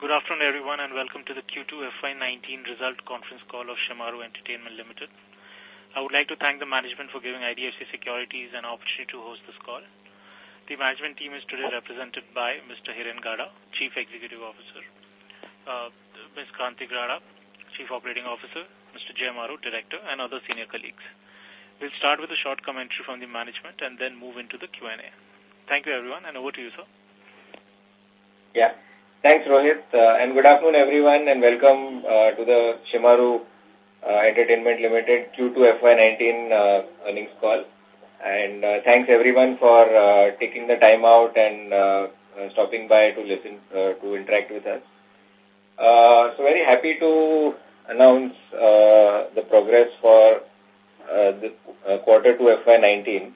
Good afternoon, everyone, and welcome to the Q2 FY19 result conference call of Shemaroo Entertainment Limited. I would like to thank the management for giving IDFC Securities an opportunity to host this call. The management team is today represented by Mr. Hiren Gada, Chief Executive Officer, uh, Ms. Kranti Gada, Chief Operating Officer, Mr. Jai Maroo, Director, and other senior colleagues. We'll start with a short commentary from the management and then move into the Q&A. Thank you, everyone, and over to you, sir. Yeah. Thanks, Rohit, uh, and good afternoon, everyone, and welcome uh, to the Shemaroo uh, Entertainment Limited Q2 FY19 uh, earnings call. And thanks, everyone, for taking the time out and stopping by to listen, to interact with us. So very happy to announce the progress for the quarter 2 FY19.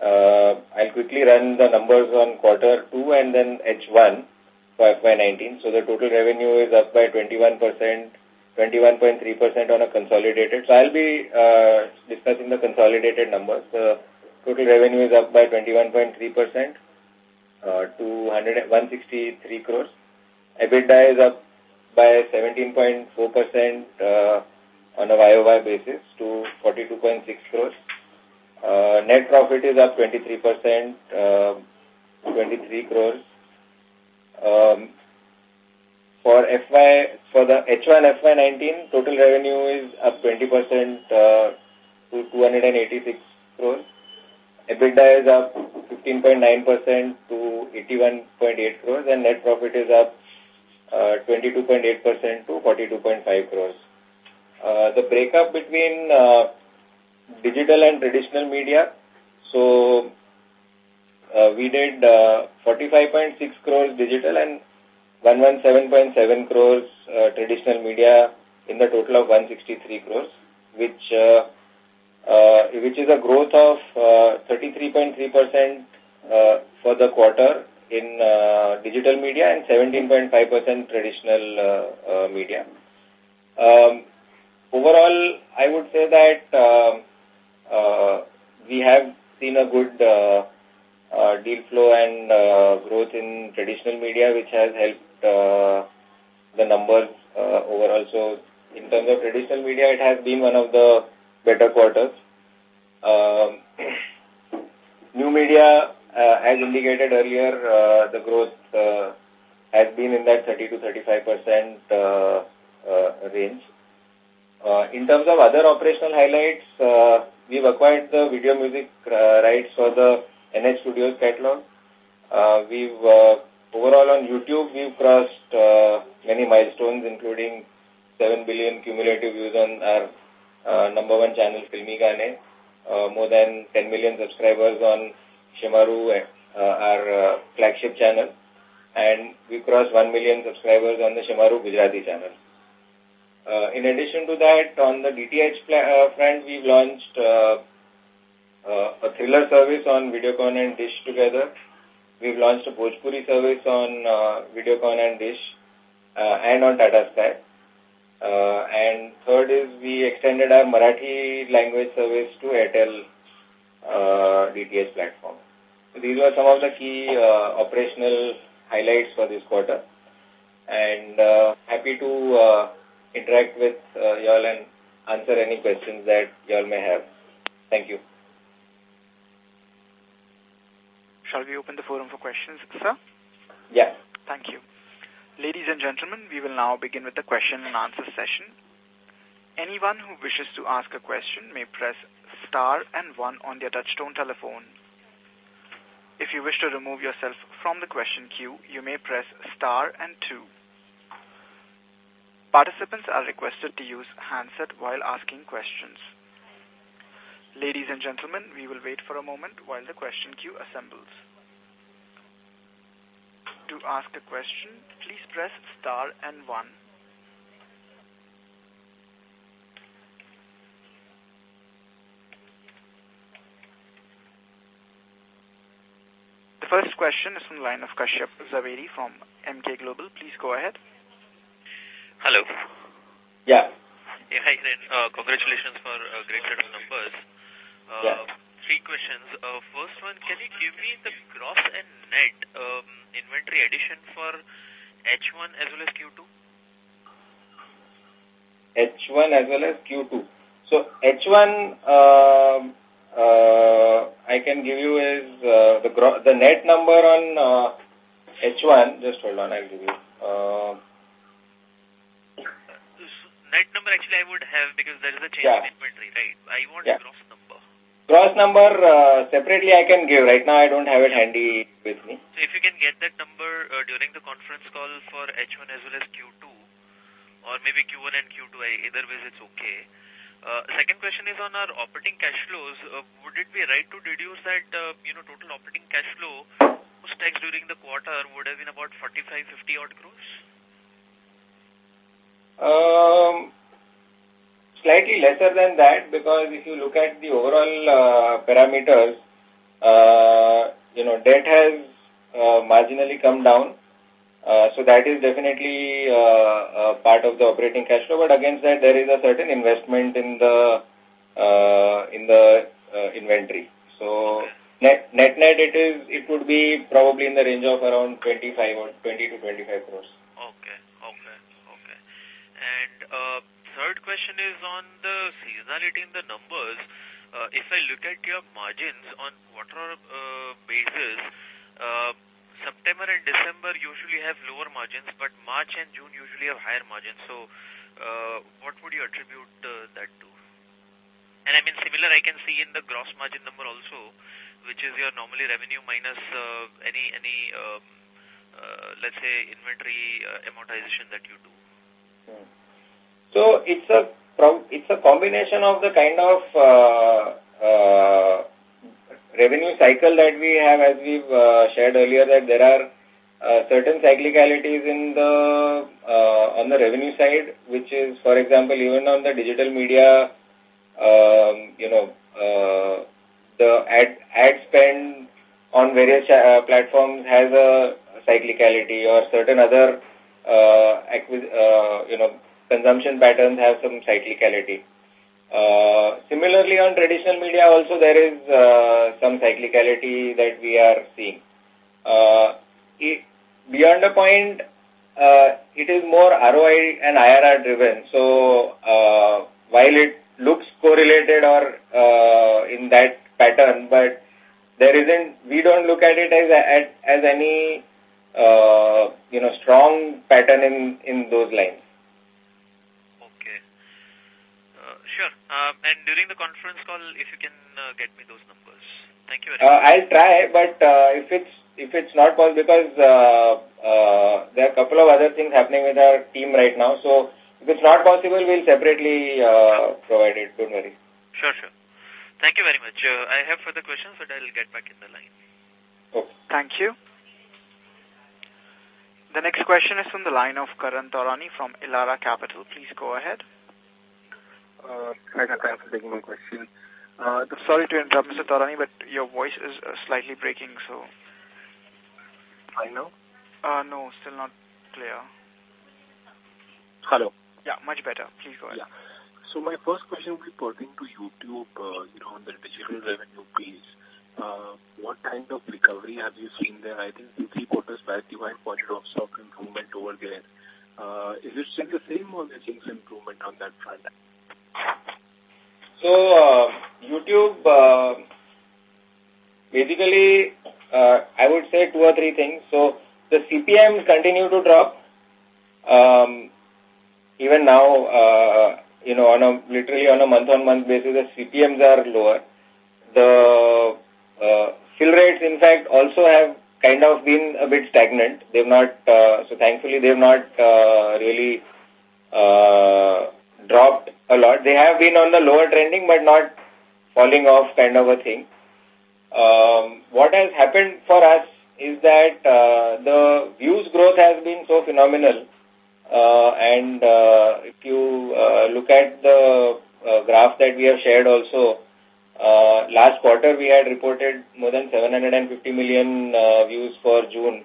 Uh, I'll quickly run the numbers on quarter 2 and then H1 for FY19. So the total revenue is up by 21%, 21.3% on a consolidated. So I'll be uh, discussing the consolidated numbers. The total revenue is up by 21.3% uh, to 163 crores. EBITDA is up by 17.4% uh, on a YOY basis to 42.6 crores. Uh, net profit is up 23%, uh, 23 crores. Um, for FY for the H1 FY19, total revenue is up 20% uh, to 286 crores. EBITDA is up 15.9% to 81.8 crores, and net profit is up 22.8% uh, to 42.5 crores. Uh, the breakup between uh, digital and traditional media. So uh, we did uh, 45.6 crores digital and 117.7 crores uh, traditional media in the total of 163 crores, which uh, which is a growth of 33.3% uh, uh, for the quarter in uh, digital media and 17.5% traditional uh, uh, media. Um, overall, I would say that uh, we have seen a good uh, deal flow and uh, growth in traditional media, which has helped uh, the numbers uh, overall. So, in terms of traditional media, it has been one of the better quarters. Um, new media, uh, as indicated earlier, uh, the growth uh, has been in that 30 to 35 percent uh, uh, range. Uh, in terms of other operational highlights, uh, we've acquired the video music uh, rights for the NH Studioz catalog. Uh, we've uh, overall on YouTube we've crossed uh, many milestones, including 7 billion cumulative views on our uh, number one channel, Filmi Gaane, uh, more than 10 million subscribers on Shemaroo, uh, our uh, flagship channel, and we crossed 1 million subscribers on the Shemaroo Gujarati channel. Uh, in addition to that, on the DTH uh, front, we've launched uh, a thriller service on Videocon and Dish together. We've launched a Bhojpuri service on uh, Videocon and Dish uh, and on Tata Sky. Uh, and third is we extended our Marathi language service to Airtel uh, DTH platform. So these were some of the key uh, operational highlights for this quarter. And uh, happy to uh, interact with uh, y'all and answer any questions that y'all may have. Thank you. Shall we open the forum for questions, sir? Yeah. Thank you. Ladies and gentlemen, we will now begin with the question and answer session. Anyone who wishes to ask a question may press star and one on their touchtone telephone. If you wish to remove yourself from the question queue, you may press star and two. Participants are requested to use handset while asking questions. Ladies and gentlemen, we will wait for a moment while the question queue assembles. To ask a question, please press star and one. The first question is from the line of Kashyap Zaveri from Emkay Global. Please go ahead. Hello. Yeah. Yeah, hi, Uh, congratulations for a great set of numbers. Uh, yeah. Three questions. Uh, first one, can you give me the gross and net um, inventory addition for H1 as well as Q2? H1 as well as Q2. So H1, uh, uh, I can give you is uh, the the net number on uh, H1. Just hold on, I'll give you. Uh, net number actually I would have because there is a change yeah. in inventory, right? I want yeah. gross. Gross number uh, separately I can give. Right now I don't have it handy with me. So if you can get that number uh, during the conference call for H1 as well as Q2 or maybe Q1 and Q2, either way it's okay. Uh, second question is on our operating cash flows. Uh, would it be right to deduce that, uh, you know, total operating cash flow post-tax during the quarter would have been about 45, 50 odd crores? Um, slightly lesser than that because if you look at the overall uh, parameters, uh, you know, debt has uh, marginally come down. Uh, so that is definitely uh, part of the operating cash flow. But against that, there is a certain investment in the uh, in the uh, inventory. So net, net net it is it would be probably in the range of around 25 or 20 to 25 crores. Okay, okay, okay. And uh, third question is on the seasonality in the numbers. Uh, if I look at your margins on quarter uh, basis, uh, September and December usually have lower margins, but March and June usually have higher margins. So, uh, what would you attribute uh, that to? And I mean, similar I can see in the gross margin number also, which is your normally revenue minus uh, any, any um, uh, let's say, inventory uh, amortization that you do. Hmm. So it's a it's a combination of the kind of uh, uh, revenue cycle that we have, as we've uh, shared earlier, that there are uh, certain cyclicalities in the uh, on the revenue side, which is, for example, even on the digital media, um, you know, uh, the ad ad spend on various uh, platforms has a cyclicality, or certain other, uh, uh, you know, consumption patterns have some cyclicality. Uh, similarly, on traditional media also there is uh, some cyclicality that we are seeing. Uh, it, beyond a point, uh, it is more ROI and IRR driven. So, uh, while it looks correlated or uh, in that pattern, but there isn't, we don't look at it as, as, as any, uh, you know, strong pattern in, in those lines. Sure. Um, and during the conference call, if you can uh, get me those numbers. Thank you very uh, much. I'll try, but uh, if it's if it's not possible, because uh, uh, there are a couple of other things happening with our team right now, so if it's not possible, we'll separately uh, provide it. Don't worry. Sure, sure. Thank you very much. Uh, I have further questions, but I'll get back in the line. Okay. Thank you. The next question is from the line of Karan Taurani from Elara Capital. Please go ahead. Uh, I got time for taking my question. Uh, Sorry to interrupt, Mr. Taurani, but your voice is uh, slightly breaking, so... I know? Uh, no, still not clear. Hello? Yeah, much better. Please go ahead. Yeah. So my first question will be pertaining to YouTube, uh, you know, on the digital revenue piece. Uh, what kind of recovery have you seen there? I think two, three quarters back you had pointed out some improvement over there. Uh, is it still the same or is there improvement on that front? So, uh, YouTube, uh, basically, uh, I would say two or three things. So, the CPMs continue to drop. Um, even now, uh, you know, on a, literally on a month-on-month -month basis, the CPMs are lower. The uh, fill rates, in fact, also have kind of been a bit stagnant. They've not, uh, so thankfully, they've not uh, really uh, dropped a lot. They have been on the lower trending, but not falling off kind of a thing. Um, what has happened for us is that uh, the views growth has been so phenomenal. Uh, and uh, if you uh, look at the uh, graph that we have shared also, uh, last quarter we had reported more than 750 million uh, views for June.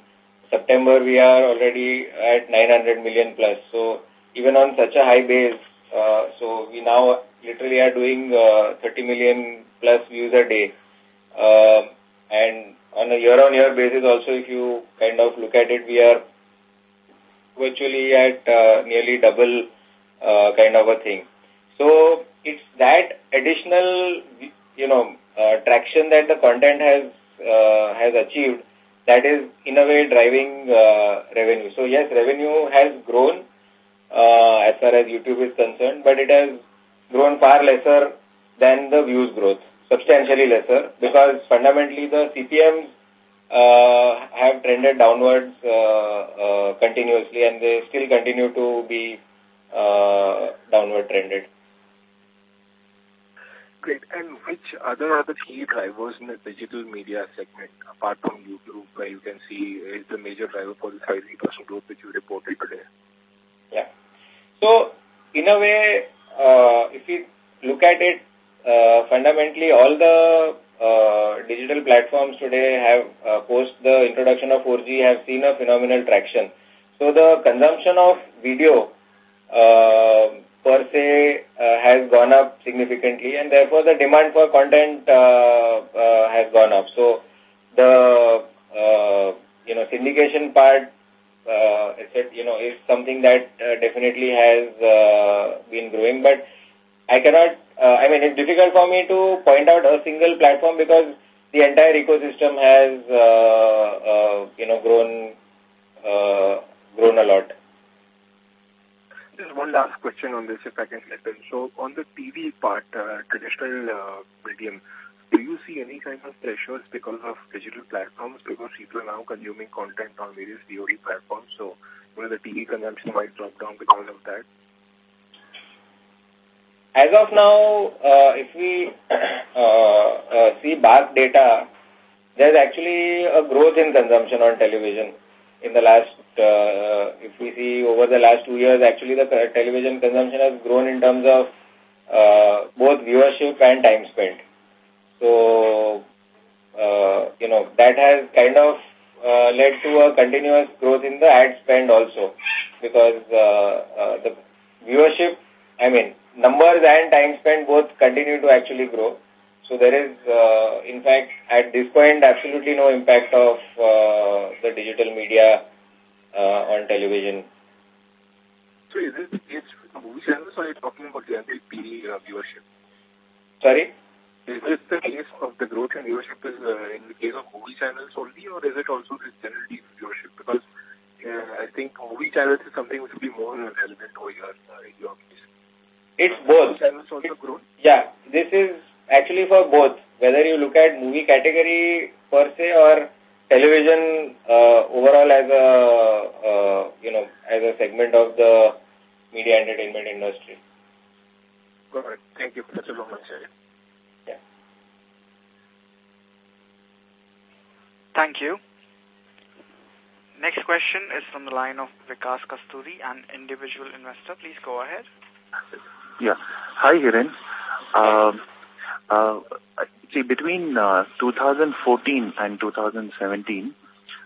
September we are already at 900 million plus. So even on such a high base, uh, so we now literally are doing uh, 30 million plus views a day. Uh, and on a year-on-year -year basis also, if you kind of look at it, we are virtually at uh, nearly double uh, kind of a thing. So it's that additional, you know, uh, traction that the content has uh, has achieved that is in a way driving uh, revenue. So yes, revenue has grown uh, as far as YouTube is concerned, but it has grown far lesser than the views growth, substantially lesser, because fundamentally the CPMs uh, have trended downwards uh, uh, continuously and they still continue to be uh, downward trended. Great. And which other are the key drivers in the digital media segment, apart from YouTube, where you can see is the major driver for the 30% growth which you reported today? Yeah. So, in a way, uh, if you look at it, uh, fundamentally all the uh, digital platforms today have, uh, post the introduction of 4G, have seen a phenomenal traction. So the consumption of video uh, per se uh, has gone up significantly and therefore the demand for content uh, uh, has gone up. So the, uh, you know, syndication part, uh, you know, is something that uh, definitely has uh, been growing, but I cannot, uh, I mean, it's difficult for me to point out a single platform because the entire ecosystem has, uh, uh, you know, grown, uh, grown a lot. Just one last question on this, if I can slip in. So, on the TV part, uh, traditional uh, medium, do you see any kind of pressures because of digital platforms? Because people are now consuming content on various VOD platforms, so you know, the TV consumption might drop down because of that. As of now, uh, if we uh, uh, see BARC data, there's actually a growth in consumption on television in the last, uh, if we see over the last two years, actually the television consumption has grown in terms of uh, both viewership and time spent. So, uh, you know, that has kind of uh, led to a continuous growth in the ad spend also because uh, uh, the viewership, I mean, numbers and time spent both continue to actually grow. So there is, uh, in fact, at this point, absolutely no impact of uh, the digital media uh, on television. So is it it's movie channels or are you talking about the uh, viewership? Sorry? Is this the case of the growth in viewership is uh, in the case of movie channels only or is it also the general viewership? Because uh, I think movie channels is something which will be more relevant over here uh, in your case. It's both. Channels also grown? Yeah, this is actually for both, whether you look at movie category per se or television uh, overall as a, uh, you know, as a segment of the media entertainment industry. Got it. Thank you. That's a long answer. Thank you. Next question is from the line of Vikas Kasturi, an individual investor. Please go ahead. Yeah. Hi, Hiren. Um, uh, see, between uh, 2014 and 2017,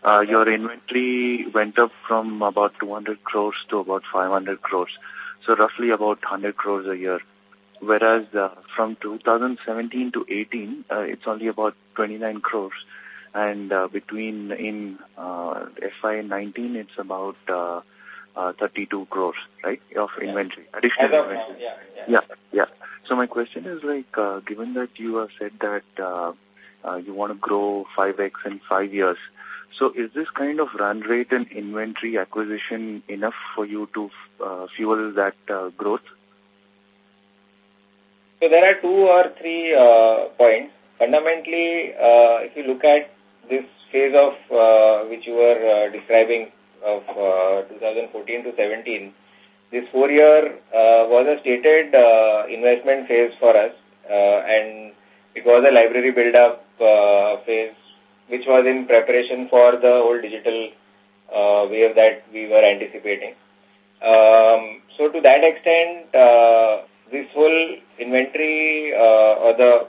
uh, your inventory went up from about 200 crores to about 500 crores. So roughly about 100 crores a year. Whereas uh, from 2017 to 18, uh, it's only about 29 crores. And uh, between in uh, FY19, it's about uh, uh, 32 crores, right, of inventory, additional inventory. now, yeah, yeah. Yeah, yeah. So my question is like, uh, given that you have said that uh, uh, you want to grow 5x in five years, so is this kind of run rate and inventory acquisition enough for you to uh, fuel that uh, growth? So there are two or three uh, points. Fundamentally, uh, if you look at this phase of uh, which you were uh, describing of uh, 2014 to 17, this four-year uh, was a stated uh, investment phase for us, uh, and it was a library build-up phase, which was in preparation for the whole digital wave that we were anticipating. Um, so to that extent, this whole inventory or the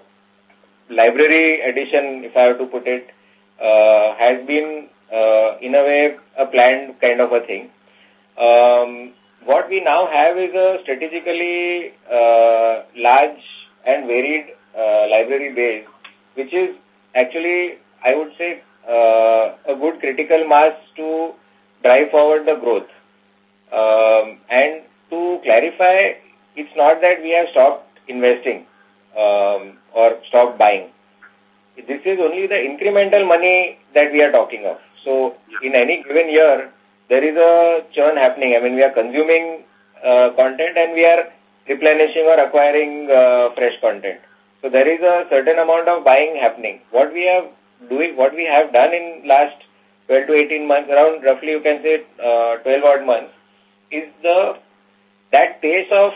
library addition, if I have to put it, has been uh, in a way a planned kind of a thing. Um, what we now have is a strategically uh, large and varied uh, library base, which is actually, I would say, uh, a good critical mass to drive forward the growth. Um, and to clarify, it's not that we have stopped investing um, or stopped buying. This is only the incremental money that we are talking of. So in any given year, there is a churn happening. I mean, we are consuming uh, content and we are replenishing or acquiring uh, fresh content. So there is a certain amount of buying happening. What we have doing, what we have done in last 12 to 18 months, around roughly you can say uh, 12 odd months, is the that pace of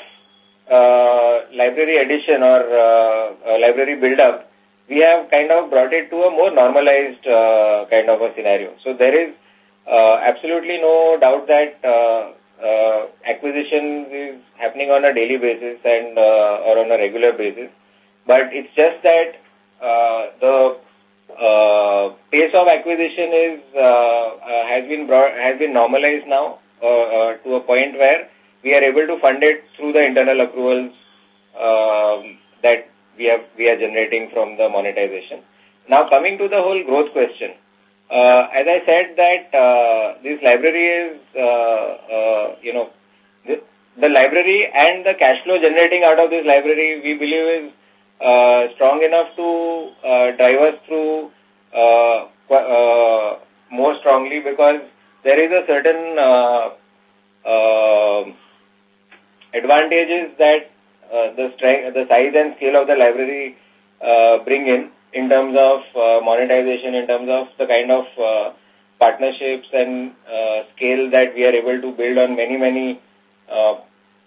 uh, library addition or uh, uh, library build-up, we have kind of brought it to a more normalized uh, kind of a scenario. So there is uh, absolutely no doubt that uh, uh, acquisition is happening on a daily basis and uh, or on a regular basis. But it's just that the pace of acquisition is uh, uh, has been brought, has been normalized now uh, uh, to a point where we are able to fund it through the internal accruals um, that we have we are generating from the monetization. Now coming to the whole growth question, uh, as I said that uh, this library is uh, uh, you know the, the library and the cash flow generating out of this library we believe is uh, strong enough to uh, drive us through more strongly because there is a certain advantages that the strength, the size and scale of the library uh, bring in in terms of uh, monetization, in terms of the kind of uh, partnerships and uh, scale that we are able to build on many, many uh,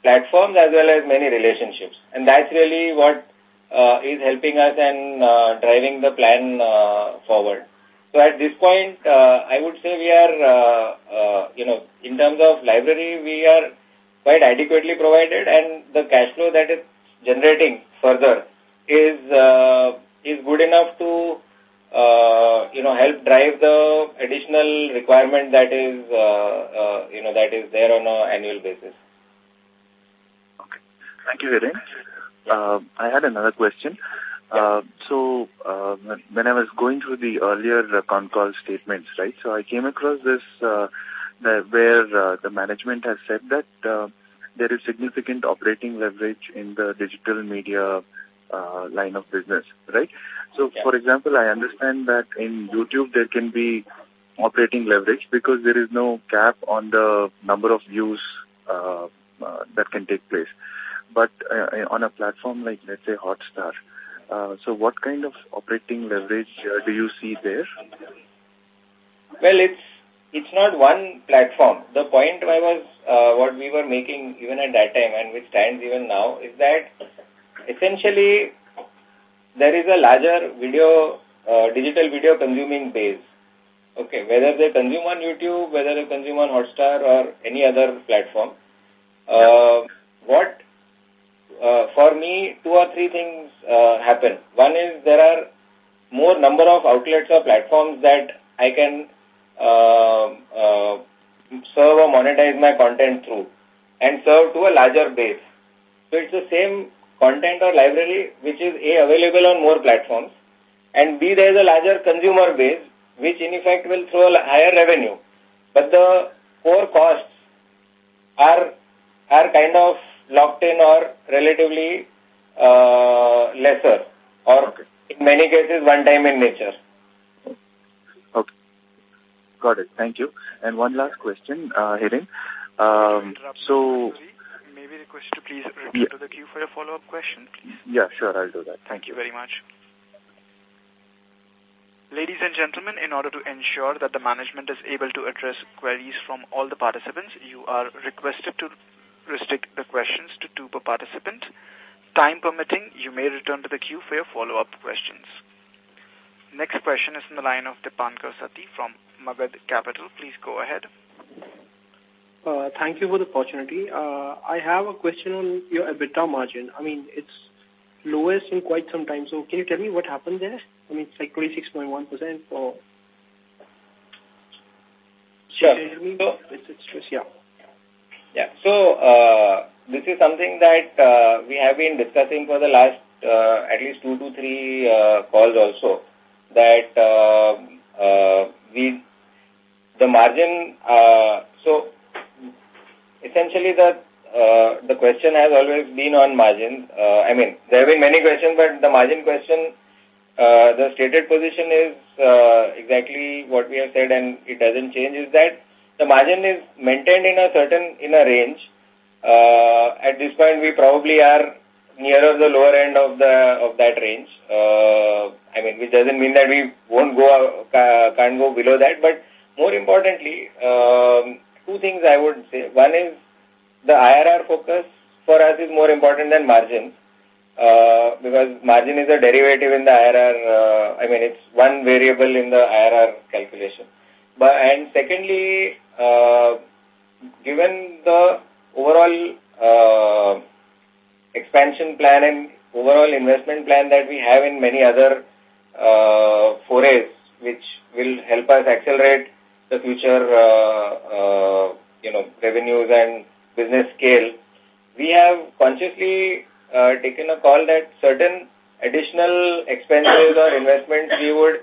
platforms as well as many relationships. And that's really what uh, is helping us and uh, driving the plan uh, forward. So at this point, uh, I would say we are, uh, uh, you know, in terms of library, we are quite adequately provided and the cash flow that is generating further is uh, is good enough to uh, you know help drive the additional requirement that is uh, uh, you know that is there on an annual basis. Okay, thank you, Hiren. Uh, I had another question. Uh, so uh, when I was going through the earlier uh, con call statements, right? So I came across this uh, the, where uh, the management has said that uh, there is significant operating leverage in the digital media uh, line of business, right? So, yeah. for example, I understand that in YouTube there can be operating leverage because there is no cap on the number of views uh, uh, that can take place. But uh, on a platform like, let's say, Hotstar, uh, so what kind of operating leverage uh, do you see there? Well, it's it's not one platform. The point I was, uh, what we were making even at that time and which stands even now is that essentially there is a larger video, uh, digital video consuming base. Okay, whether they consume on YouTube, whether they consume on Hotstar or any other platform. Uh, what, uh, for me, two or three things uh, happen. One is there are more number of outlets or platforms that I can serve or monetize my content through and serve to a larger base. So it's the same content or library which is A, available on more platforms and B, there is a larger consumer base which in effect will throw a higher revenue. But the core costs are, are kind of locked in or relatively uh, lesser or Okay. in many cases one time in nature. Got it. Thank you. And one last question, uh, Hiren. Um, so, you, May we request you to please return Yeah. to the queue for your follow-up question, please? yeah, sure, I'll do that. Thank you very much. Ladies and gentlemen, in order to ensure that the management is able to address queries from all the participants, you are requested to restrict the questions to two per participant. Time permitting, you may return to the queue for your follow-up questions. Next question is in the line of Dipankar Sati from Magad Capital. Please go ahead. Uh, thank you for the opportunity. Uh, I have a question on your EBITDA margin. I mean, it's lowest in quite some time. So can you tell me what happened there? I mean, it's like 26.1% for... Sure. Can you tell me? So- It's, it's just, yeah. Yeah. So, uh, this is something that uh, we have been discussing for the last uh, at least two to three uh, calls also, that uh, uh, we, the margin, uh, so essentially the uh, the question has always been on margins. Uh, I mean, there have been many questions, but the margin question, uh, the stated position is uh, exactly what we have said and it doesn't change is that the margin is maintained in a certain, in a range. Uh, at this point, we probably are nearer the lower end of the of that range. Uh, I mean, which doesn't mean that we won't go uh, can't go below that. But more importantly, um, two things I would say. One is the IRR focus for us is more important than margin. Uh, because margin is a derivative in the IRR, uh, I mean, it's one variable in the IRR calculation. But, and secondly, uh, given the overall uh, expansion plan and overall investment plan that we have in many other uh, forays, which will help us accelerate the future, uh, uh, you know, revenues and business scale, we have consciously uh, taken a call that certain additional expenses or investments we would,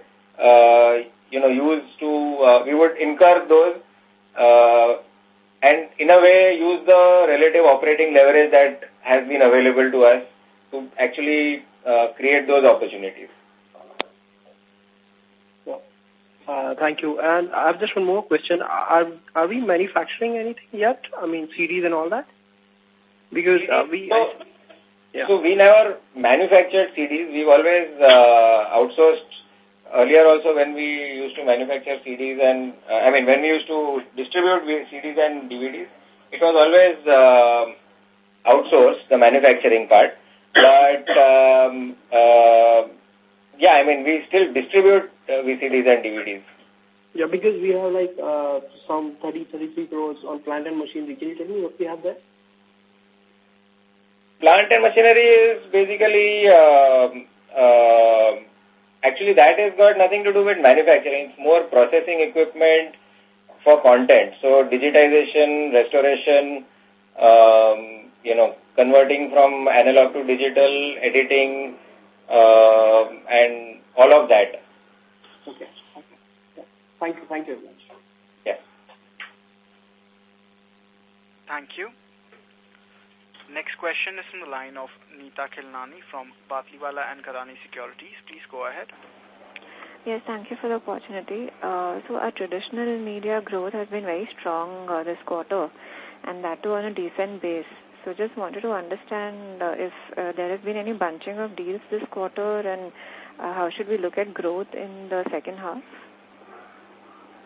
uh, you know, use to, uh, we would incur those uh, and in a way use the relative operating leverage that has been available to us to actually uh, create those opportunities. Uh, thank you. And I have just one more question. Are are we manufacturing anything yet? I mean, CDs and all that? Because uh, we... So, yeah. so we never manufactured CDs. We've always uh, outsourced earlier also when we used to manufacture CDs and, uh, I mean, when we used to distribute CDs and DVDs, it was always uh, outsourced, the manufacturing part. But, um, uh, yeah, I mean, we still distribute uh, VCDs and DVDs. Yeah, because we have like uh, some 30, 33 crores on plant and machinery. Can you tell me what we have there? Plant and machinery is basically, uh, uh, actually that has got nothing to do with manufacturing. It's more processing equipment for content. So digitization, restoration, um, you know, converting from analog to digital, editing, and all of that. Okay. okay. Thank you. Thank you very much. Yeah. Thank you. Next question is from the line of Neeta Khilnani from Batlivala and Karani Securities. Please go ahead. Yes, thank you for the opportunity. Uh, so our traditional media growth has been very strong uh, this quarter and that too on a decent base. So just wanted to understand uh, if uh, there has been any bunching of deals this quarter and uh, how should we look at growth in the second half?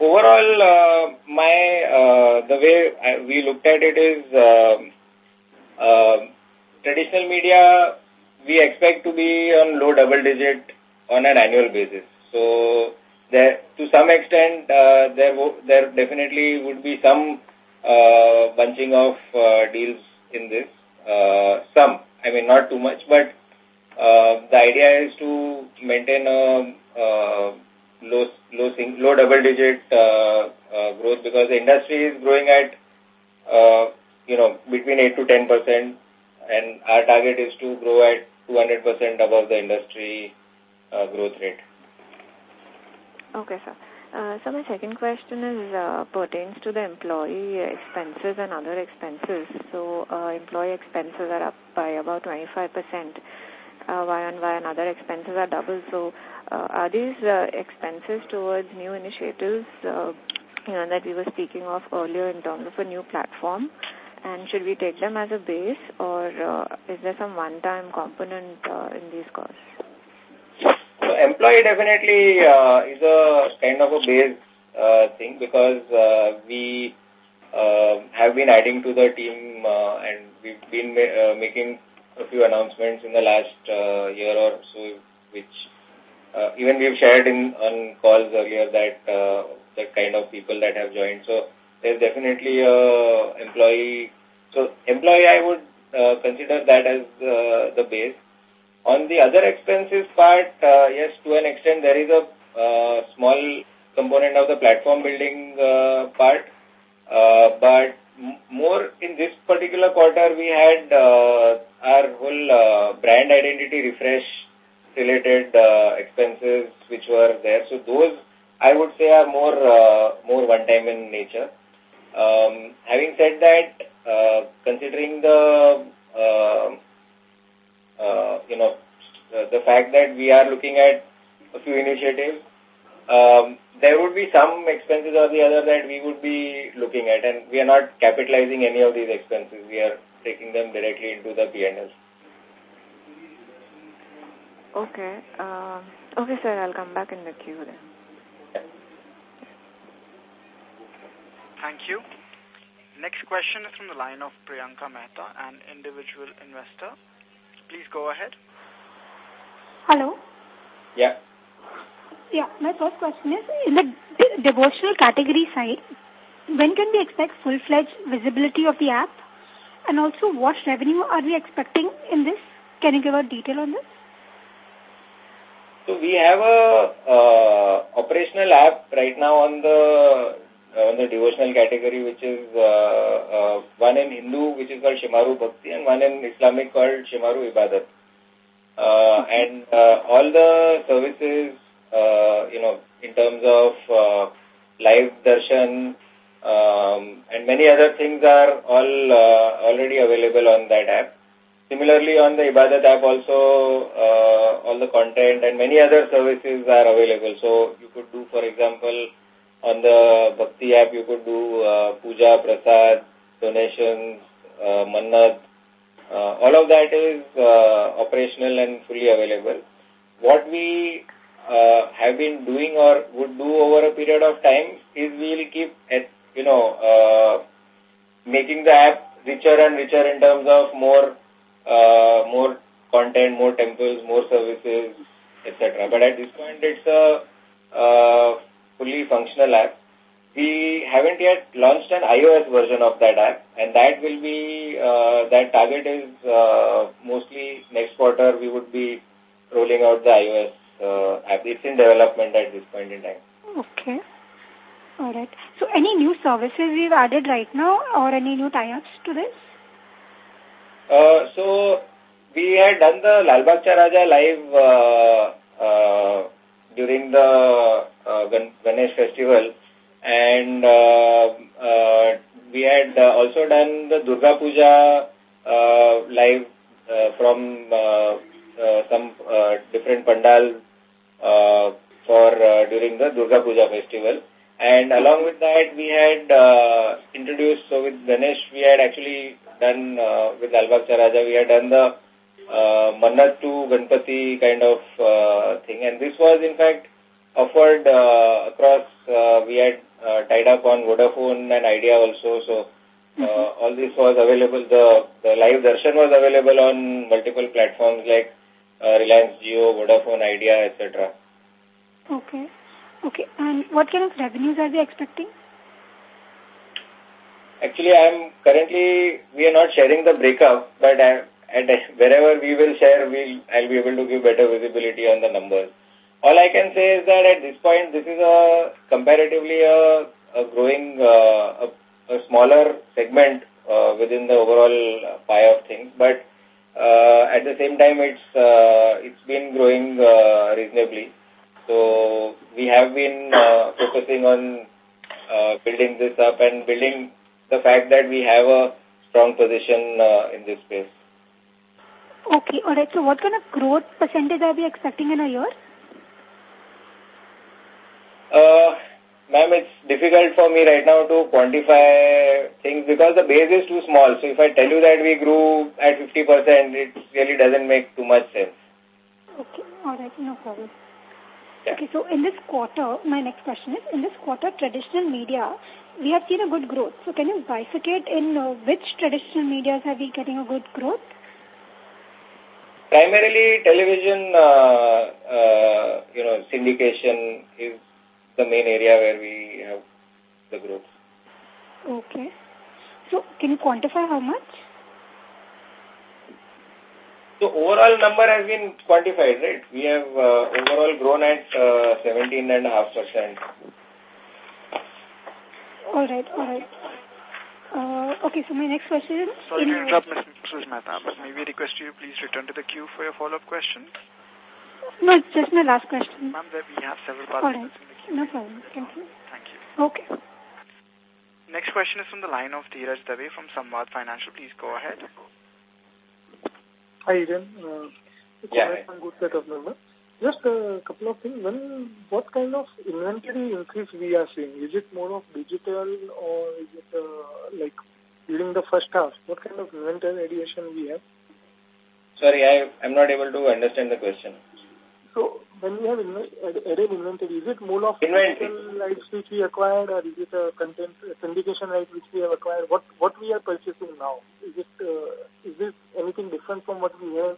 Overall, uh, my uh, the way I, we looked at it is um, uh, traditional media we expect to be on low double digit on an annual basis. So there, to some extent, uh, there there definitely would be some uh, bunching of uh, deals in this. Uh, some, I mean, not too much, but uh, the idea is to maintain a uh, low, low, low double digit uh, uh, growth because the industry is growing at, uh, you know, between 8 to 10 percent and our target is to grow at 200 percent above the industry uh, growth rate. Okay, sir. Uh, so my second question is uh, pertains to the employee expenses and other expenses. So uh, employee expenses are up by about 25%, uh, Y on Y and other expenses are double. So uh, are these uh, expenses towards new initiatives uh, you know, that we were speaking of earlier in terms of a new platform? And should we take them as a base or uh, is there some one-time component uh, in these costs? So employee definitely uh, is a kind of a base uh, thing because uh, we uh, have been adding to the team uh, and we've been ma uh, making a few announcements in the last uh, year or so, which uh, even we've shared in on calls earlier that uh, the kind of people that have joined. So there's definitely a employee. So employee, I would uh, consider that as uh, the base. On the other expenses part, uh, yes, to an extent there is a uh, small component of the platform building uh, part, uh, but more in this particular quarter we had uh, our whole uh, brand identity refresh related uh, expenses which were there. So those I would say are more uh, more one time in nature. Um, having said that, uh, considering the, uh, uh, you know, the fact that we are looking at a few initiatives, um, there would be some expenses or the other that we would be looking at, and we are not capitalizing any of these expenses. We are taking them directly into the P&L. Okay. Uh, okay, sir. I'll come back in the queue then. Thank you. Next question is from the line of Priyanka Mehta, an individual investor. Please go ahead. Hello. Yeah. Yeah, my first question is, in the devotional category side, when can we expect full-fledged visibility of the app? And also, what revenue are we expecting in this? Can you give a detail on this? So we have a uh, operational app right now on the on the devotional category, which is uh, uh, one in Hindu, which is called Shemaroo Bhakti, and one in Islamic called Shemaroo Ibadat. Uh, and uh, all the services uh, you know, in terms of uh, live darshan um, and many other things are all uh, already available on that app. Similarly, on the Ibadat app also, uh, all the content and many other services are available. So you could do, for example, on the Bhakti app, you could do uh, puja, prasad, donations, uh, mannat. Uh, all of that is uh, operational and fully available. What we uh, have been doing or would do over a period of time is we will keep, at, you know, uh, making the app richer and richer in terms of more, uh, more content, more temples, more services, etc. But at this point, it's a uh, fully functional app. We haven't yet launched an iOS version of that app, and that will be, uh, that target is uh, mostly next quarter we would be rolling out the iOS uh, it's in development at this point in time. Okay. All right. So any new services we've added right now or any new tie-ups to this? Uh, so we had done the Lal Raja live uh, uh, during the uh, Ganesh festival and uh, uh, we had uh, also done the Durga Puja uh, live uh, from uh, uh, some uh, different pandals uh, for uh, during the Durga Puja festival. And along with that, we had uh, introduced, so with Ganesh, we had actually done, uh, with Albak Raja, we had done the uh, Mannat to Ganpati kind of uh, thing. And this was, in fact, offered uh, across, uh, we had uh, tied up on Vodafone and Idea also. So uh, all this was available, the, the live darshan was available on multiple platforms like uh, Reliance Jio, Vodafone, Idea, etc. Okay. Okay. And what kind of revenues are we expecting? Actually, I'm currently, we are not sharing the breakup, but I, at wherever we will share, we'll, I'll be able to give better visibility on the numbers. All I can say is that at this point, this is a comparatively a, a growing, uh, a, a smaller segment uh, within the overall pie of things, but uh, at the same time, it's uh, it's been growing uh, reasonably. So we have been uh, focusing on building this up and building the fact that we have a strong position in this space. Okay, all right. So what kind of growth percentage are we expecting in a year? Uh, Ma'am, it's difficult for me right now to quantify things because the base is too small. So if I tell you that we grew at 50%, it really doesn't make too much sense. Okay, all right, no problem. Yeah. Okay, so in this quarter, my next question is, in this quarter, traditional media, we have seen a good growth. So can you bifurcate in uh, which traditional medias have we getting a good growth? Primarily, television, uh, uh, you know, syndication is the main area where we have the growth. Okay. So can you quantify how much? So overall number has been quantified, right? We have uh, overall grown at uh, 17.5%. All right, all right. Uh, okay, so my next question is... Sorry to interrupt, Mrs. Mehta, but may we request you please return to the queue for your follow-up question? No, it's just my last question. Ma'am, we have several All right. participants in the queue. No problem. Thank you. Thank you. Okay. Next question is from the line of Dheeraj Dave from Samvad Financial. Please go ahead. Hi, Eden. Uh, yeah. good set of numbers. Just a couple of things. One, what kind of inventory increase we are seeing? Is it more of digital or is it uh, like during the first half? What kind of inventory addition we have? Sorry, I, I'm not able to understand the question. So, when we have added inventory, is it more of inventory rights which we acquired or is it a content syndication right which we have acquired? What what we are purchasing now? Is it uh, is this anything different from what we have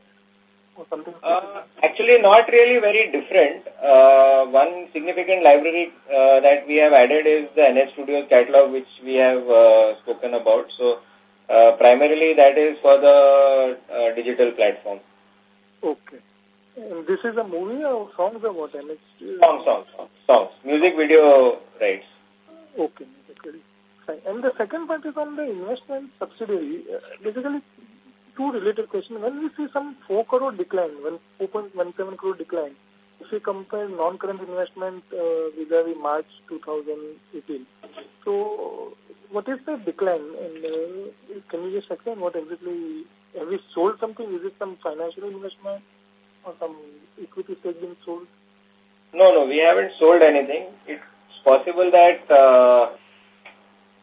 or something? Uh, actually, not really very different. Uh, one significant library uh, that we have added is the NH Studioz catalog which we have uh, spoken about. So, uh, primarily that is for the uh, digital platform. Okay. And this is a movie or songs or what? It's, songs, songs, songs, songs. Music video rights. Okay. Fine. And the second part is on the investment subsidiary. Uh, basically, two related questions. When we see some 4 crore decline, 4.17 crore decline, if we compare non-current investment uh, vis-a-vis March 2018, so what is the decline? And uh, can you just explain what exactly, have we sold something? Is it some financial investment or some equity stake being sold? No, no, we haven't sold anything. It's possible that, uh,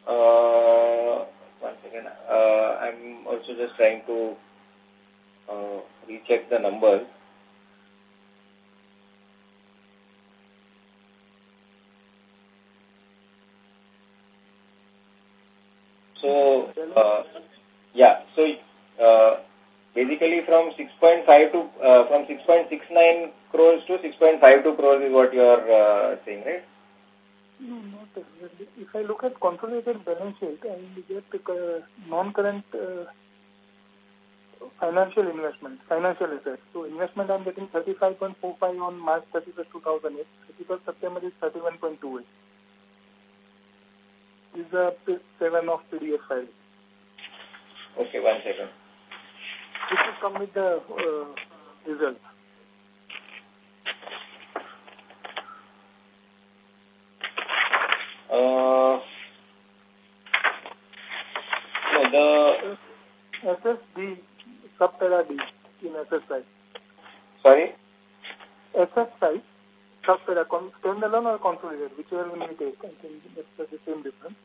uh, one second, uh, I'm also just trying to uh, recheck the numbers. So, uh, yeah, so uh, basically from 6.5 to, uh, from 6.69 crores to 6.52 crores is what you are uh, saying, right? No, not exactly. If I look at consolidated balance sheet, I get uh, non-current uh, financial investment, financial assets. So investment I'm getting 35.45 on March 31st, 2008. 31st September is 31.28. This is a 7 of PDF file. Okay, one second. This will come with the uh, result. Uh, no, the SSD, subpara D in SSI. Sorry? SSI, subpara, standalone or consolidated, whichever one we take. I think that's the same difference.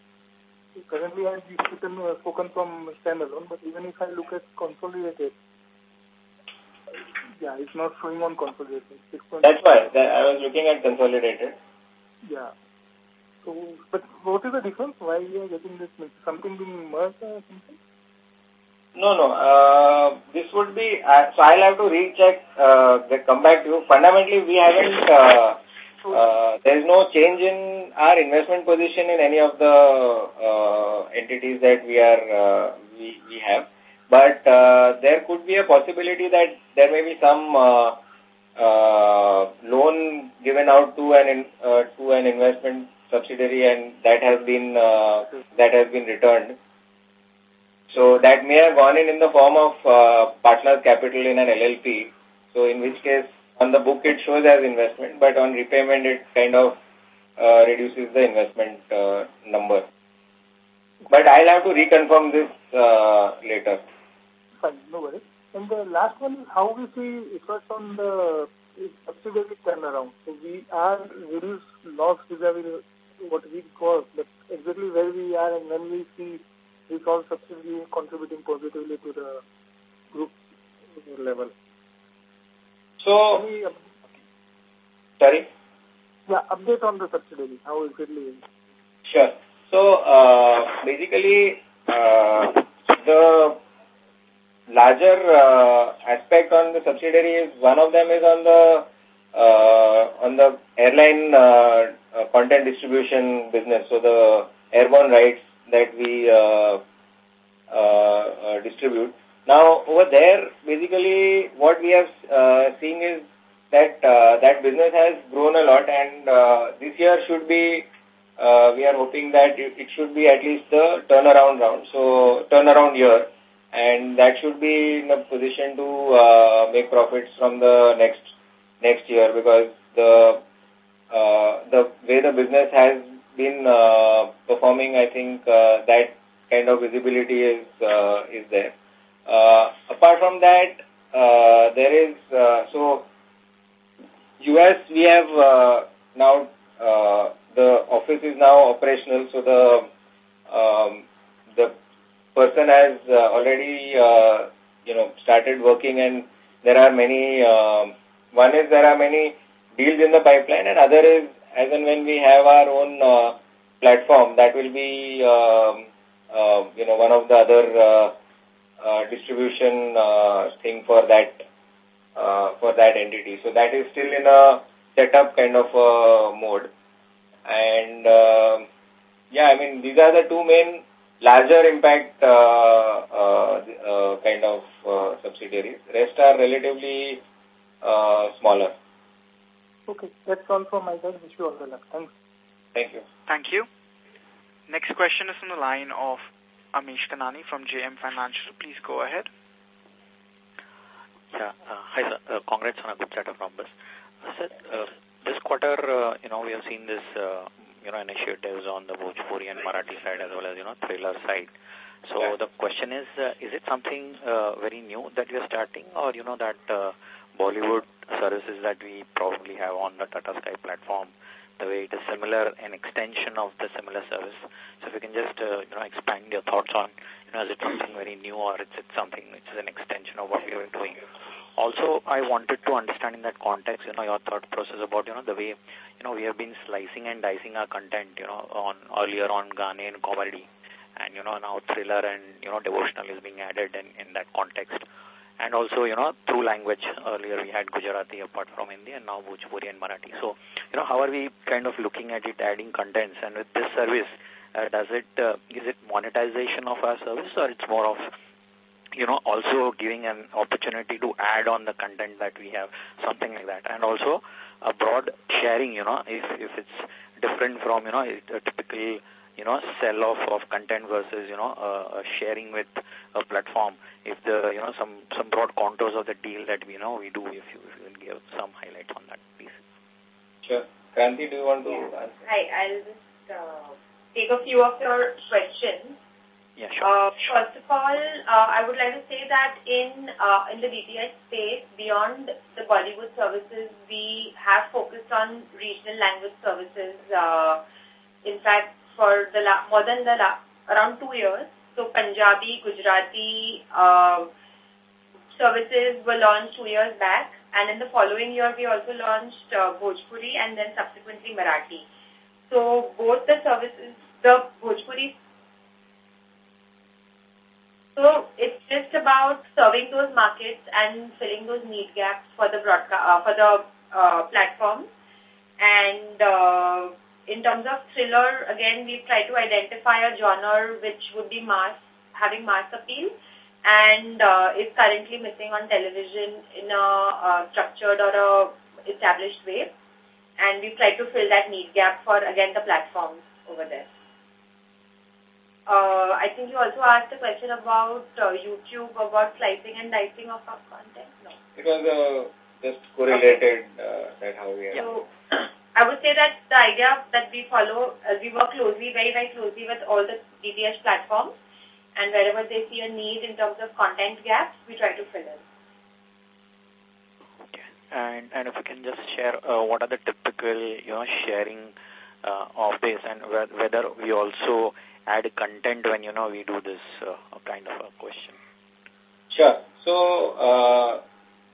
Currently, I have spoken, uh, spoken from standalone, but even if I look at consolidated, yeah, it's not showing on consolidated. That's why I was looking at consolidated. Yeah. So, but what is the difference? Why we are getting this? Something being merged or something? No, no. Uh, this would be, uh, so I'll have to recheck, uh, come back to you. Fundamentally, we haven't, uh, uh, there is no change in our investment position in any of the uh, entities that we are uh, we, we have. But uh, there could be a possibility that there may be some uh, uh, loan given out to an in, uh, to an investment subsidiary, and that has been uh, that has been returned. So that may have gone in in the form of uh, partners capital in an LLP. So in which case on the book it shows as investment, but on repayment it kind of uh, reduces the investment uh, number. But I'll have to reconfirm this uh, later. Fine, no worries. And the last one is how we see effects on the subsidiary turnaround. So we are reduced loss vis-a-vis what we call, but exactly where we are and when we see this all subsidiary contributing positively to the group level. So, sorry? Yeah, update on the subsidiary, how is it living? Sure. So, uh, basically, uh, the larger uh, aspect on the subsidiary is, one of them is on the on the airline uh, uh, content distribution business, so the airborne rights that we uh, uh, uh, distribute. Now, over there, basically, what we have uh, seen is that uh, that business has grown a lot, and uh, this year should be, uh, we are hoping that it, it should be at least the turnaround round, so turnaround year, and that should be in a position to uh, make profits from the next next year because the uh, the way the business has been uh, performing, I think uh, that kind of visibility is uh, is there. Uh, apart from that, uh, there is uh, so US we have uh, now uh, the office is now operational, so the um, the person has uh, already uh, you know started working, and there are many. Uh, one is there are many deals in the pipeline, and other is as and when we have our own uh, platform, that will be um, uh, you know one of the other uh, uh, distribution uh, thing for that uh, for that entity. So that is still in a setup kind of mode. And uh, yeah, I mean, these are the two main larger impact kind of subsidiaries. Rest are relatively uh, smaller. Okay, that's all from my side. Wish you all the luck. Thanks. Thank you. Thank you. Next question is from the line of Amish Kanani from JM Financial. Please go ahead. Yeah. Uh, hi, sir. Uh, congrats on a good set of numbers. Uh, sir, uh, this quarter, uh, you know, we have seen this, uh, you know, initiatives on the Bhojpuri and Marathi side as well as, you know, thriller side. So yeah. the question is, uh, is it something uh, very new that we are starting or, you know, that uh, Bollywood services that we probably have on the Tata Sky platform, the way it is similar, an extension of the similar service. So if you can just, uh, you know, expand your thoughts on, you know, is it something very new or is it something which is an extension of what we are doing? Also, I wanted to understand in that context, you know, your thought process about, you know, the way, you know, we have been slicing and dicing our content, you know, on earlier on Gaane and comedy. And, you know, now thriller and, you know, devotional is being added in, in that context. And also, you know, through language, earlier we had Gujarati apart from Hindi and now Bhojpuri and Marathi. So, you know, how are we kind of looking at it, adding contents? And with this service, uh, does it, uh, is it monetization of our service or it's more of, you know, also giving an opportunity to add on the content that we have, something like that. And also a broad sharing, you know, if, if it's different from, you know, a typical, you know, sell off of content versus, you know, uh, sharing with a platform. If the, you know, some, some broad contours of the deal that we know we do, if you, if you will give some highlights on that, please. Sure. Kranti, do you want to yeah. answer? Hi, I'll just uh, take a few of your questions. Yeah, sure. Uh, first of all, uh, I would like to say that in uh, in the DTH space, beyond the Bollywood services, we have focused on regional language services. Uh, in fact, for the la more than the la around two years, so Punjabi, Gujarati uh, services were launched two years back, and in the following year, we also launched uh, Bhojpuri and then subsequently Marathi. So both the services, the Bhojpuri so it's just about serving those markets and filling those need gaps for the broadcast uh, for the uh, platform. And uh, in terms of thriller, again, we've tried to identify a genre which would be mass, having mass appeal, and uh, is currently missing on television in a uh, structured or a established way. And we've tried to fill that need gap for again the platforms over there. Uh, I think you also asked a question about uh, YouTube, about slicing and dicing of our content. No. It was uh, just correlated okay. uh, that how we are. So, I would say that the idea that we follow, uh, we work closely, very, very closely with all the DTH platforms and wherever they see a need in terms of content gaps, we try to fill in. Okay. And, and if you can just share uh, what are the typical, you know, sharing uh, of this and whether we also add content when, you know, we do this uh, kind of a question? Sure. So, uh,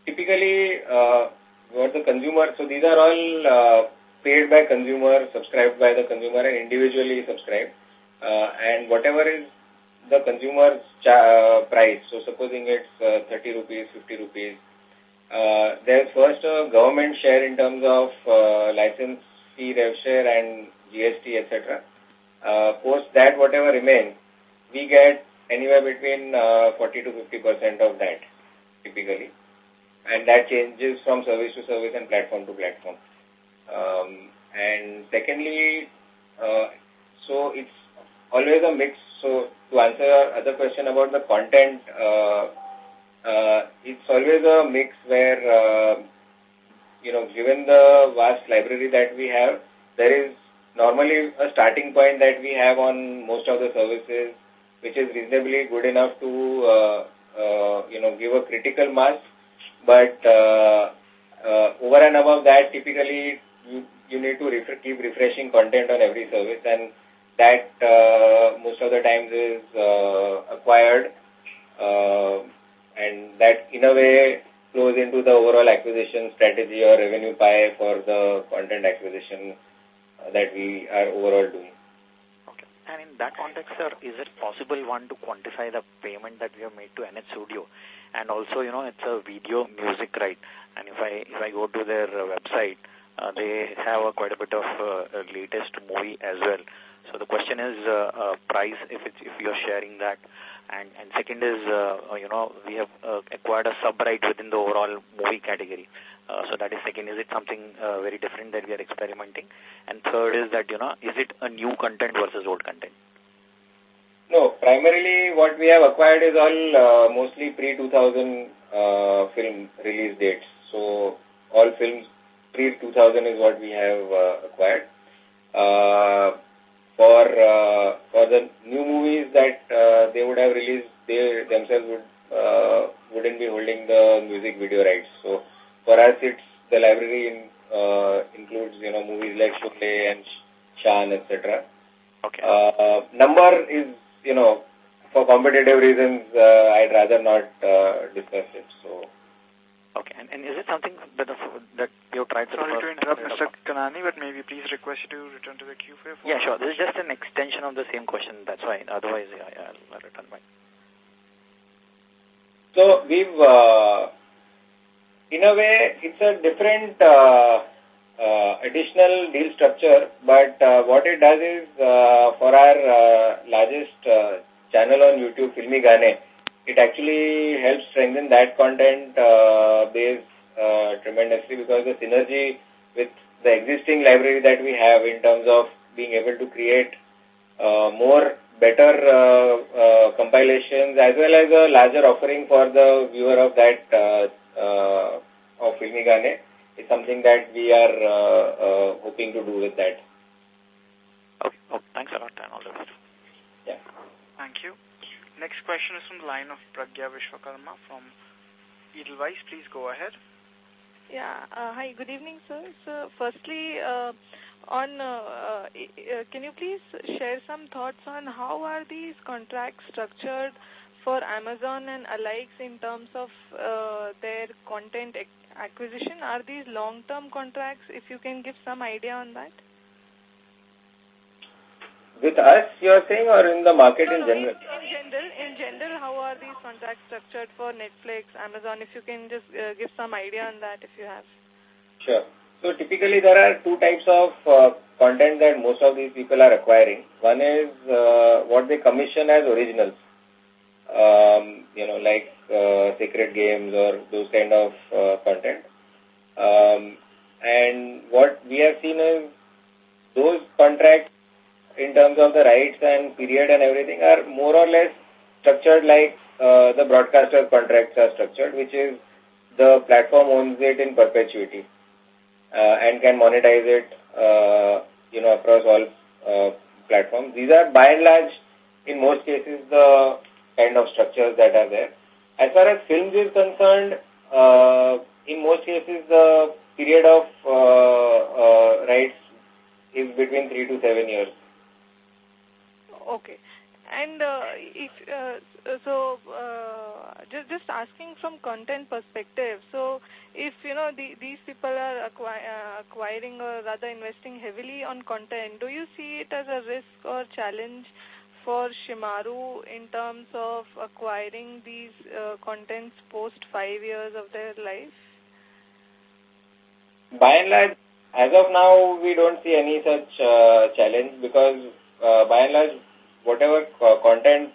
typically, uh, what the consumer, so these are all uh, paid by consumer, subscribed by the consumer and individually subscribed. Uh, and whatever is the consumer's uh, price, so supposing it's uh, 30 rupees, 50 rupees, uh, there's first a government share in terms of uh, license fee, rev share and GST, etc. Uh, post that, whatever remains, we get anywhere between uh, 40 to 50 percent of that, typically. And that changes from service to service and platform to platform. Um, and secondly, uh, so it's always a mix. So to answer your other question about the content, uh, uh, it's always a mix where, uh, you know, given the vast library that we have, there is normally a starting point that we have on most of the services, which is reasonably good enough to, uh, uh, you know, give a critical mass. But uh, uh, over and above that, typically you, you need to keep refreshing content on every service and that uh, most of the times is uh, acquired uh, and that in a way flows into the overall acquisition strategy or revenue pie for the content acquisition that we are overall doing. Okay. And in that context, sir, is it possible one to quantify the payment that we have made to NH Studio? And also, you know, it's a video music right. And if I if I go to their uh, website, uh, they have a quite a bit of uh, latest movie as well. So the question is uh, uh, price if it's, if you're sharing that, and and second is uh, you know we have uh, acquired a sub right within the overall movie category. Uh, so that is second. Is it something uh, very different that we are experimenting? And third is that you know is it a new content versus old content? No, primarily what we have acquired is all uh, mostly pre 2000 uh, film release dates. So all films pre 2000 is what we have uh, acquired. Uh, for uh, for the new movies that uh, they would have released, they themselves would uh, wouldn't be holding the music video rights. So for us, it's the library in, uh, includes you know movies like Sholay and Shaan, etc. Okay. Uh, number is you know for competitive reasons, uh, I'd rather not uh, discuss it. So. Okay, and, and is it something that that you tried to... Sorry to interrupt, Mr. Kanani, but maybe please request you to return to the queue for Yeah, sure. This is just an extension of the same question. That's why. Otherwise, yeah, yeah, I'll return back. So, we've, uh, in a way, it's a different uh, uh, additional deal structure, but uh, what it does is, uh, for our uh, largest uh, channel on YouTube, Filmi Gaane, it actually helps strengthen that content uh, base uh, tremendously because the synergy with the existing library that we have in terms of being able to create uh, more better uh, uh, compilations as well as a larger offering for the viewer of that uh, uh, of Filmi Gaane is something that we are uh, uh, hoping to do with that. Okay. Oh, thanks a lot and all the best. Yeah. Thank you. Next question is from the line of Pragya Vishwakarma from Edelweiss. Please go ahead. Yeah. Uh, hi. Good evening, sir. So, firstly, uh, on uh, uh, can you please share some thoughts on how are these contracts structured for Amazon and alikes in terms of uh, their content acquisition? Are these long-term contracts? If you can give some idea on that. With us, you are saying, or in the market no, in no, general? In, in, general, in general, how are these contracts structured for Netflix, Amazon? If you can just uh, give some idea on that, if you have. Sure. So typically, there are two types of uh, content that most of these people are acquiring. One is uh, what they commission as originals, um, you know, like uh, Sacred Games or those kind of uh, content. Um, and what we have seen is those contracts in terms of the rights and period and everything are more or less structured like uh, the broadcaster contracts are structured, which is the platform owns it in perpetuity uh, and can monetize it, uh, you know, across all uh, platforms. These are by and large, in most cases, the kind of structures that are there. As far as films is concerned, uh, in most cases, the period of uh, uh, rights is between three to seven years. Okay. And uh, if uh, so, uh, just just asking from content perspective. So, if you know the, these people are uh, acquiring or rather investing heavily on content, do you see it as a risk or challenge for Shemaroo in terms of acquiring these uh, contents post five years of their life? By and large, as of now, we don't see any such uh, challenge because by and large, whatever content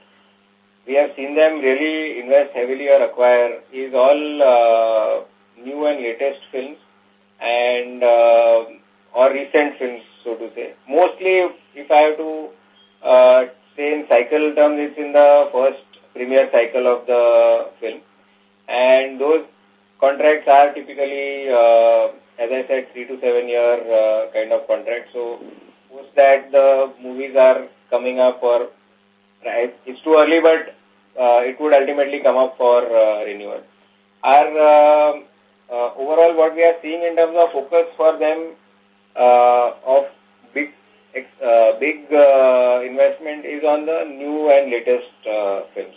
we have seen them really invest heavily or acquire is all uh, new and latest films and uh, or recent films, so to say. Mostly, if I have to uh, say in cycle terms, it's in the first premiere cycle of the film. And those contracts are typically, as I said, three to seven year kind of contracts. So post that the movies are coming up or it's too early, but uh, it would ultimately come up for uh, renewal. Our uh, uh, overall, what we are seeing in terms of focus for them uh, of big big investment is on the new and latest films.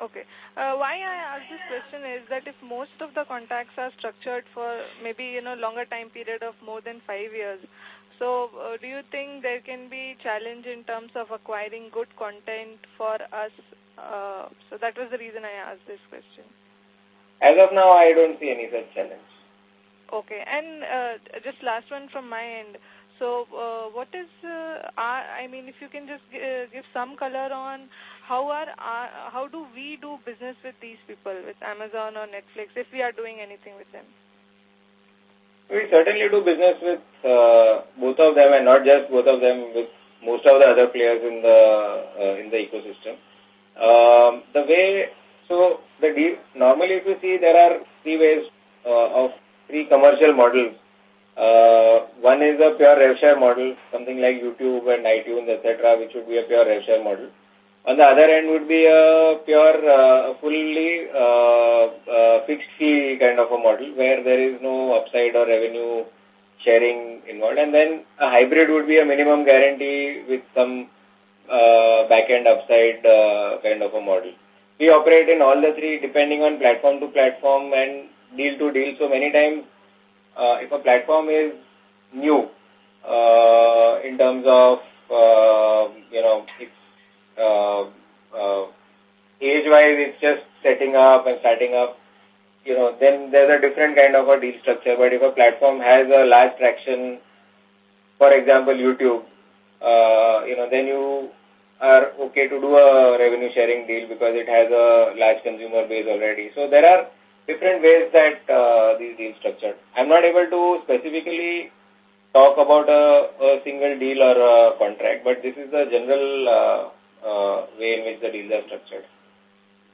Okay. Why I ask this question is that if most of the contracts are structured for maybe you know longer time period of more than five years, so uh, do you think there can be challenge in terms of acquiring good content for us? Uh, so that was the reason I asked this question. As of now, I don't see any such challenge. Okay, and uh, just last one from my end. So, uh, what is, uh, our, I mean, if you can just uh, give some color on how are, our, how do we do business with these people, with Amazon or Netflix, if we are doing anything with them? We certainly do business with uh, both of them and not just both of them, with most of the other players in the uh, in the ecosystem. Um, the way, so the deal, normally if you see there are three ways uh, of three commercial models one is a pure rev share model, something like YouTube and iTunes, etc., which would be a pure rev share model. On the other end would be a pure, uh, fully uh, uh, fixed fee kind of a model where there is no upside or revenue sharing involved. And then a hybrid would be a minimum guarantee with some uh, back-end upside uh, kind of a model. We operate in all the three depending on platform to platform and deal to deal. So many times uh, if a platform is new uh, in terms of, uh, you know, it's, age-wise, it's just setting up and starting up, you know, then there's a different kind of a deal structure. But if a platform has a large traction, for example, YouTube, uh, you know, then you are okay to do a revenue sharing deal because it has a large consumer base already. So there are different ways that uh, these deals structured. I'm not able to specifically talk about a, a single deal or a contract, but this is the general uh, uh, way in which the deals are structured.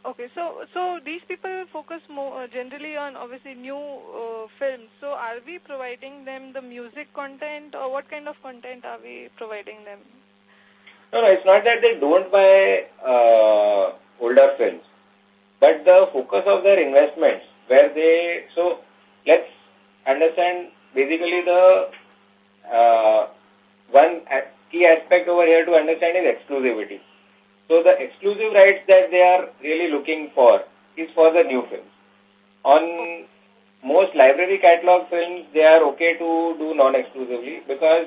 Okay, so so these people focus more uh, generally on obviously new uh, films. So are we providing them the music content, or what kind of content are we providing them? No, no, it's not that they don't buy uh, older films but the focus of their investments where they, so let's understand basically the uh, one key aspect over here to understand is exclusivity. So the exclusive rights that they are really looking for is for the new films. On most library catalog films, they are okay to do non-exclusively because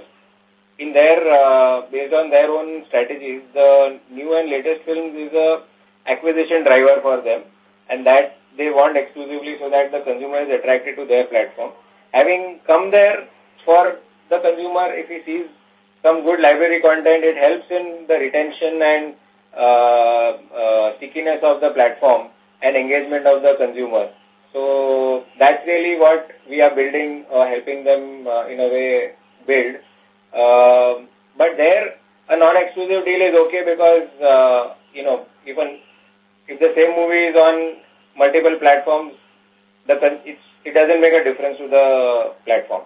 in their, uh, based on their own strategies, the new and latest films is a acquisition driver for them and that they want exclusively so that the consumer is attracted to their platform. Having come there for the consumer, if he sees some good library content, it helps in the retention and stickiness of the platform and engagement of the consumer. So that's really what we are building or helping them uh, in a way build. Uh, but there, a non-exclusive deal is okay because, uh, you know, even if the same movie is on multiple platforms, the it's, it doesn't make a difference to the platform.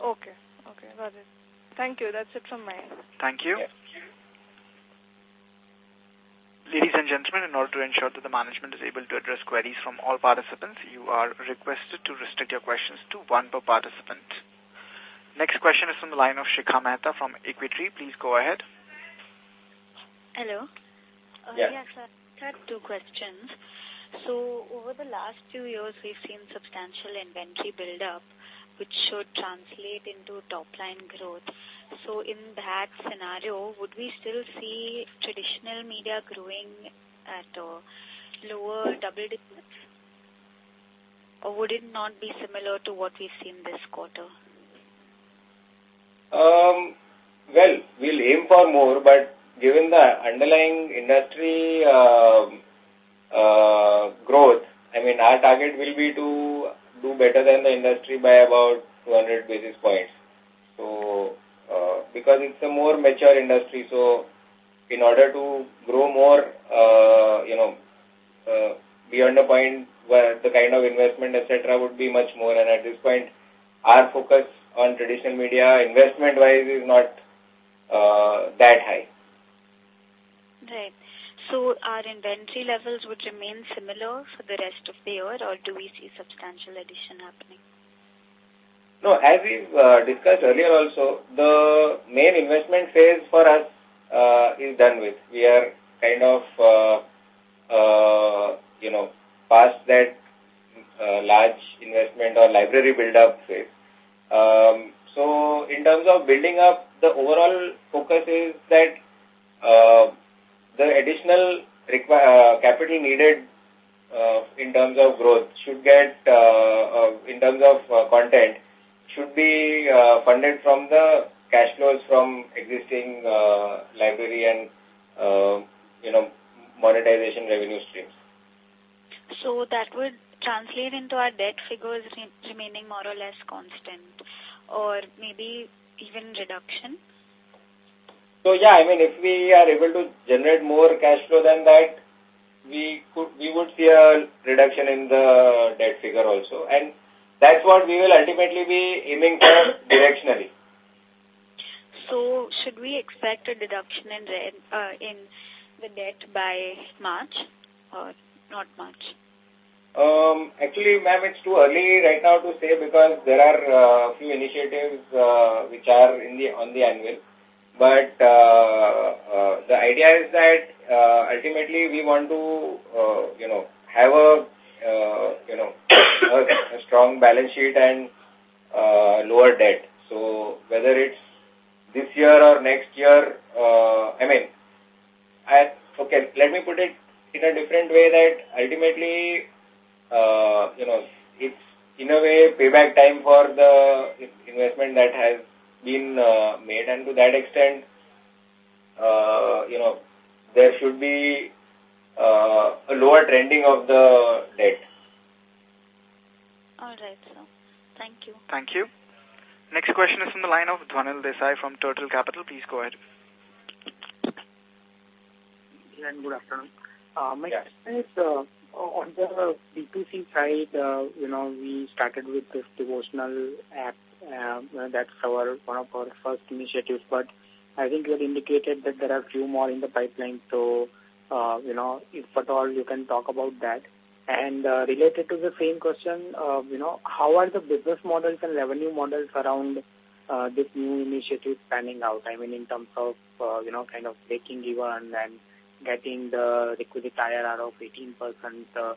Okay, okay, got it. Thank you. That's it from my end. Thank you. Ladies and gentlemen, in order to ensure that the management is able to address queries from all participants, you are requested to restrict your questions to one per participant. Next question is from the line of Shikha Mehta from Equity. Please go ahead. Hello. Uh, yeah. Yes, sir had two questions. So over the last few years, we've seen substantial inventory build-up, which should translate into top-line growth. So in that scenario, would we still see traditional media growing at a lower double digits? Or would it not be similar to what we've seen this quarter? Um, well, we'll aim for more, but given the underlying industry uh, uh, growth, I mean, our target will be to do better than the industry by about 200 basis points. So, uh, because it's a more mature industry, so in order to grow more, uh, you know, uh, beyond a point where the kind of investment, etc., would be much more. And at this point, our focus on traditional media investment-wise is not uh, that high. Right. So our inventory levels would remain similar for the rest of the year or do we see substantial addition happening? No, as we uh, discussed earlier also, the main investment phase for us uh, is done with. We are kind of, uh, uh, you know, past that uh, large investment or library build-up phase. Um, so in terms of building up, the overall focus is that uh, the additional uh, capital needed uh, in terms of growth should get, uh, uh, in terms of content, should be funded from the cash flows from existing library and, you know, monetization revenue streams. So that would translate into our debt figures re remaining more or less constant or maybe even reduction? So yeah, I mean, if we are able to generate more cash flow than that, we could we would see a reduction in the debt figure also, and that's what we will ultimately be aiming for directionally. So, should we expect a deduction in red, uh, in the debt by March or not much? Um, actually, ma'am, it's too early right now to say because there are a uh, few initiatives uh, which are in the on the annual. But uh, uh, the idea is that uh, ultimately we want to, uh, you know, have a uh, you know, a, strong balance sheet and uh, lower debt. So whether it's this year or next year, uh, I mean, I, okay, let me put it in a different way that ultimately, uh, you know, it's in a way payback time for the investment that has been uh, made and to that extent, uh, you know, there should be uh, a lower trending of the debt. All right, sir. Thank you. Thank you. Next question is from the line of Dhwanil Desai from Turtle Capital. Please go ahead. And good afternoon. Uh, my yes. question is, uh, on the B2C side, uh, you know, we started with this devotional app. Uh, that's our one of our first initiatives, but I think you had indicated that there are few more in the pipeline. So, uh, you know, if at all you can talk about that. And uh, related to the same question, uh, you know, how are the business models and revenue models around uh, this new initiative panning out? I mean, in terms of, uh, you know, kind of breaking even and getting the requisite IRR of 18%. Uh,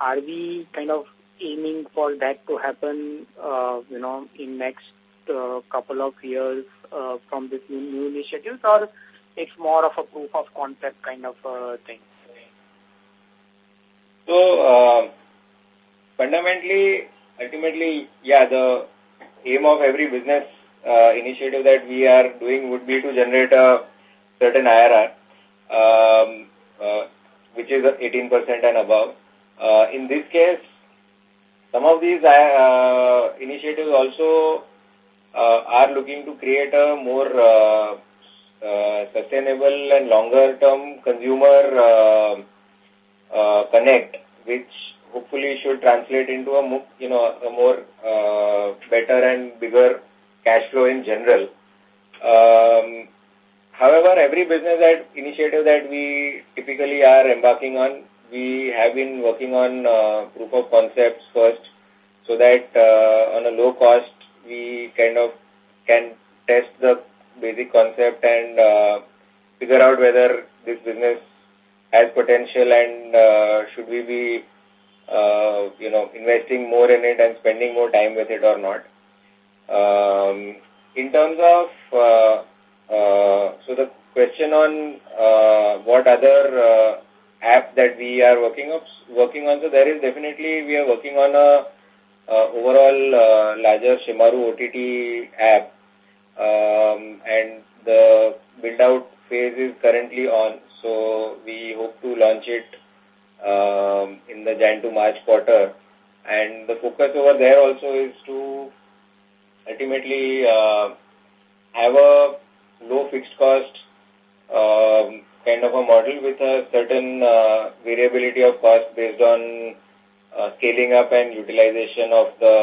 are we kind of aiming for that to happen, uh, you know, in next uh, couple of years uh, from this new, new initiatives, or it's more of a proof of concept kind of uh, thing? So, uh, fundamentally, ultimately, yeah, the aim of every business uh, initiative that we are doing would be to generate a certain IRR, um, uh, which is 18% and above. Uh, in this case, some of these uh, initiatives also uh, are looking to create a more uh, uh, sustainable and longer-term consumer uh, uh, connect, which hopefully should translate into a you know a more uh, better and bigger cash flow in general. Um, however, every business that initiative that we typically are embarking on, we have been working on uh, proof of concepts first, so that uh, on a low cost we kind of can test the basic concept and uh, figure out whether this business has potential and should we be, you know, investing more in it and spending more time with it or not. Um, in terms of, uh, uh, so the question on what other app that we are working up, working on, so there is definitely, we are working on a uh, overall uh, larger Shemaroo OTT app um, and the build-out phase is currently on. So we hope to launch it um, in the Jan to March quarter. And the focus over there also is to ultimately uh, have a low fixed cost um, kind of a model with a certain uh, variability of cost based on uh, scaling up and utilization of the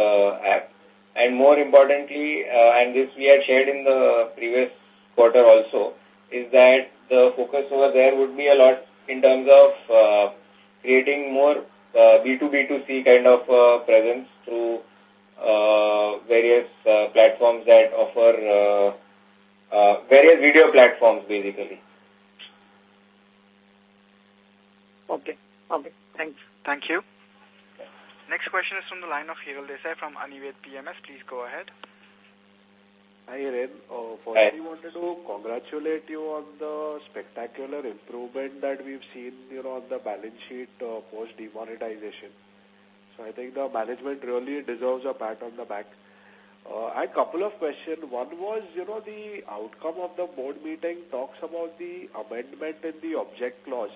app. And more importantly, uh, and this we had shared in the previous quarter also, is that the focus over there would be a lot in terms of uh, creating more uh, B2B2C kind of uh, presence through uh, various uh, platforms that offer uh, uh, various video platforms basically. Okay. Okay. Thanks. Thank you. Next question is from the line of Hiral Desai from Anived PMS. Please go ahead. Hi, Hiren. Uh, we wanted to congratulate you on the spectacular improvement that we've seen, you know, on the balance sheet uh, post demonetization. So I think the management really deserves a pat on the back. Uh, I had a couple of questions. One was, you know, the outcome of the board meeting talks about the amendment in the object clause.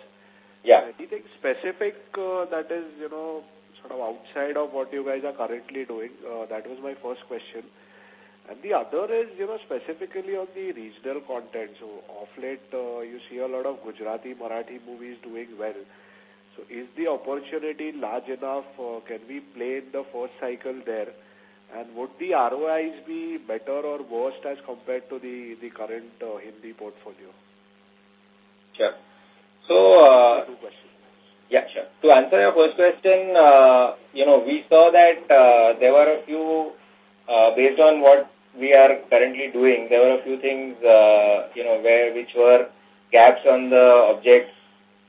Yeah. Anything specific uh, that is, you know, sort of outside of what you guys are currently doing? Uh, that was my first question. And the other is, you know, specifically on the regional content. So, off late, uh, you see a lot of Gujarati, Marathi movies doing well. So, is the opportunity large enough? Uh, can we play in the first cycle there? And would the ROIs be better or worse as compared to the, the current uh, Hindi portfolio? Sure. So, uh, yeah, sure. To answer your first question, uh, you know, we saw that uh, there were a few, uh, based on what we are currently doing, there were a few things, uh, you know, where which were gaps on the objects.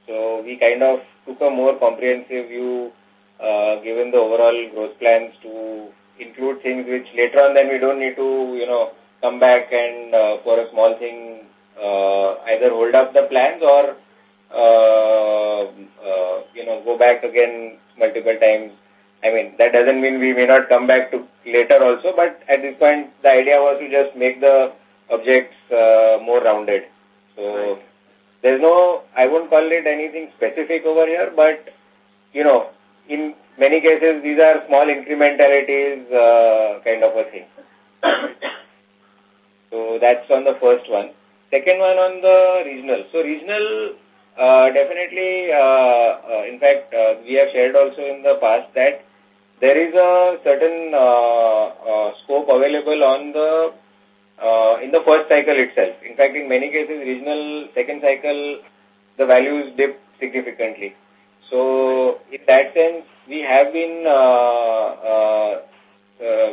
So we kind of took a more comprehensive view, uh, given the overall growth plans to include things which later on then we don't need to, you know, come back and uh, for a small thing uh, either hold up the plans or you know, go back again multiple times. I mean, that doesn't mean we may not come back to later also, but at this point, the idea was to just make the objects uh, more rounded. So, right. there's no, I won't call it anything specific over here, but, you know, in many cases, these are small incrementalities uh, kind of a thing. so, that's on the first one. Second one on the regional. So, regional uh, definitely, uh, uh, in fact, uh, we have shared also in the past that there is a certain uh, uh, scope available on the uh, in the first cycle itself. In fact, in many cases, regional second cycle, the values dip significantly. So, in that sense, we have been uh, uh, uh,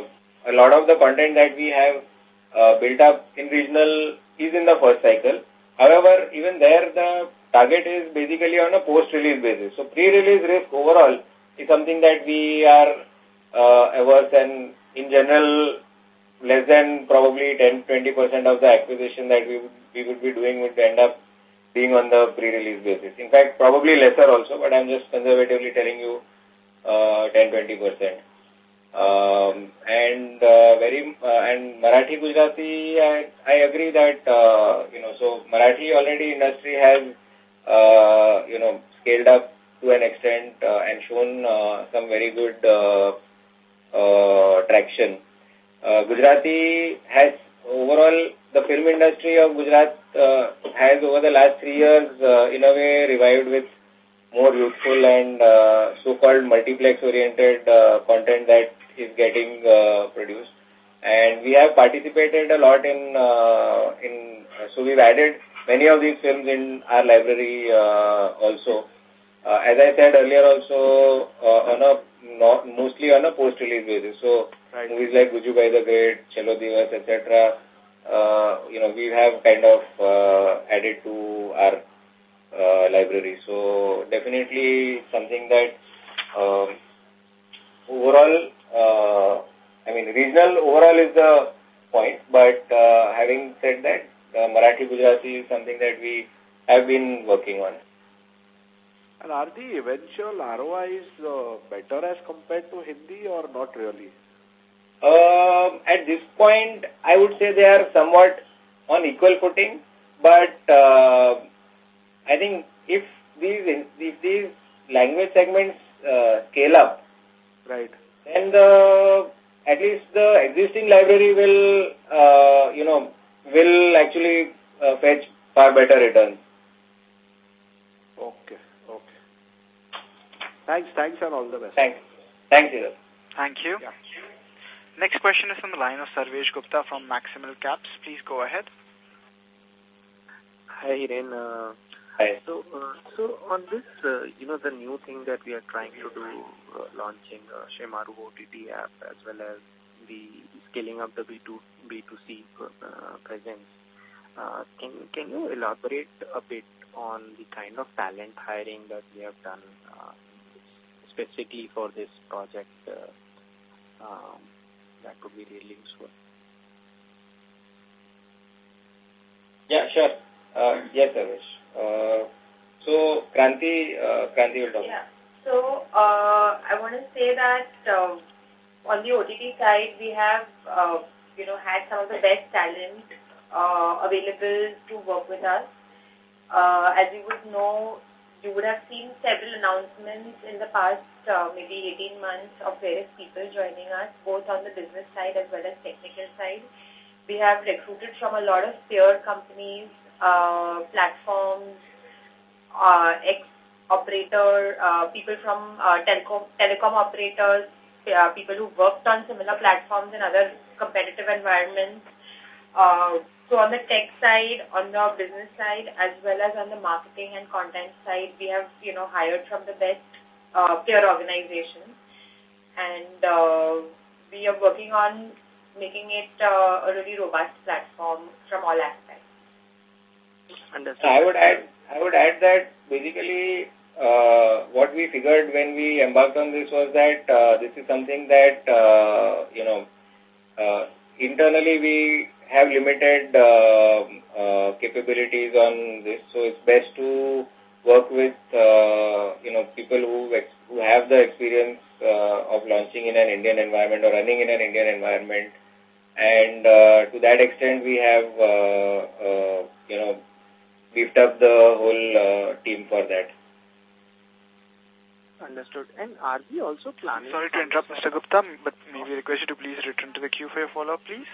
a lot of the content that we have uh, built up in regional is in the first cycle. However, even there, the target is basically on a post-release basis. So pre-release risk overall is something that we are uh, averse and in general less than probably 10-20% of the acquisition that we would, we would be doing would end up being on the pre-release basis. In fact, probably lesser also, but I'm just conservatively telling you 10-20%. Uh, um, and uh, very uh, and Marathi Gujarati, I, I agree that uh, you know so Marathi already industry has uh, you know, scaled up to an extent uh, and shown uh, some very good uh, uh, traction. Uh, Gujarati has overall, the film industry of Gujarat uh, has over the last three years uh, in a way revived with more youthful and uh, so-called multiplex-oriented uh, content that is getting uh, produced. And we have participated a lot in, uh, in so we've added many of these films in our library uh, also. Uh, as I said earlier also, uh, on a not, mostly on a post-release basis. So right. movies like Gujjubhai the Great, Chhello Divas, etc., uh, you know, we have kind of uh, added to our uh, library. So definitely something that um, overall, uh, I mean, regional overall is the point, but uh, having said that, uh, Marathi Gujarati is something that we have been working on. And are the eventual ROIs uh, better as compared to Hindi or not really? Um, at this point, I would say they are somewhat on equal footing, but uh, I think if these if these language segments uh, scale up, right, then the at least the existing library will uh, you know will actually uh, fetch far better returns. Okay, okay. Thanks, thanks and all the best. Thanks. Thanks, Hiral. Thank you. Yeah. Next question is from the line of Sarvesh Gupta from Maximal Caps. Please go ahead. Hi, Hiren. Uh, Hi. So, uh, so on this, uh, you know, the new thing that we are trying to do, uh, launching uh, Shemaroo OTT app as well as the scaling up the B2, B2C uh, presence. Uh, can, can you elaborate a bit on the kind of talent hiring that we have done uh, specifically for this project? Uh, um, that would be really useful. Yeah, sure. Uh, yes, Sarvesh. Uh, so, Kranti, uh, Kranti will talk. Yeah. So, uh, I want to say that uh, on the OTT side, we have, uh, you know, had some of the best talent uh, available to work with us. Uh, as you would know, you would have seen several announcements in the past uh, maybe 18 months of various people joining us, both on the business side as well as technical side. We have recruited from a lot of peer companies, uh, platforms, uh, ex-operator, uh, people from uh, telecom, telecom operators, uh, people who worked on similar platforms in other competitive environments. Uh, so on the tech side, on the business side, as well as on the marketing and content side, we have, you know, hired from the best uh, peer organizations. And uh, we are working on making it uh, a really robust platform from all aspects. Understood. I would add, I would add that basically uh, what we figured when we embarked on this was that uh, this is something that, uh, you know, uh, internally we have limited uh, uh, capabilities on this, so it's best to work with uh, you know people who who have the experience uh, of launching in an Indian environment or running in an Indian environment, and uh, to that extent we have uh, uh, you know beefed up the whole uh, team for that. Understood. And are we also planning... Sorry to interrupt, Mr. Gupta, but may we request you to please return to the queue for your follow-up, please?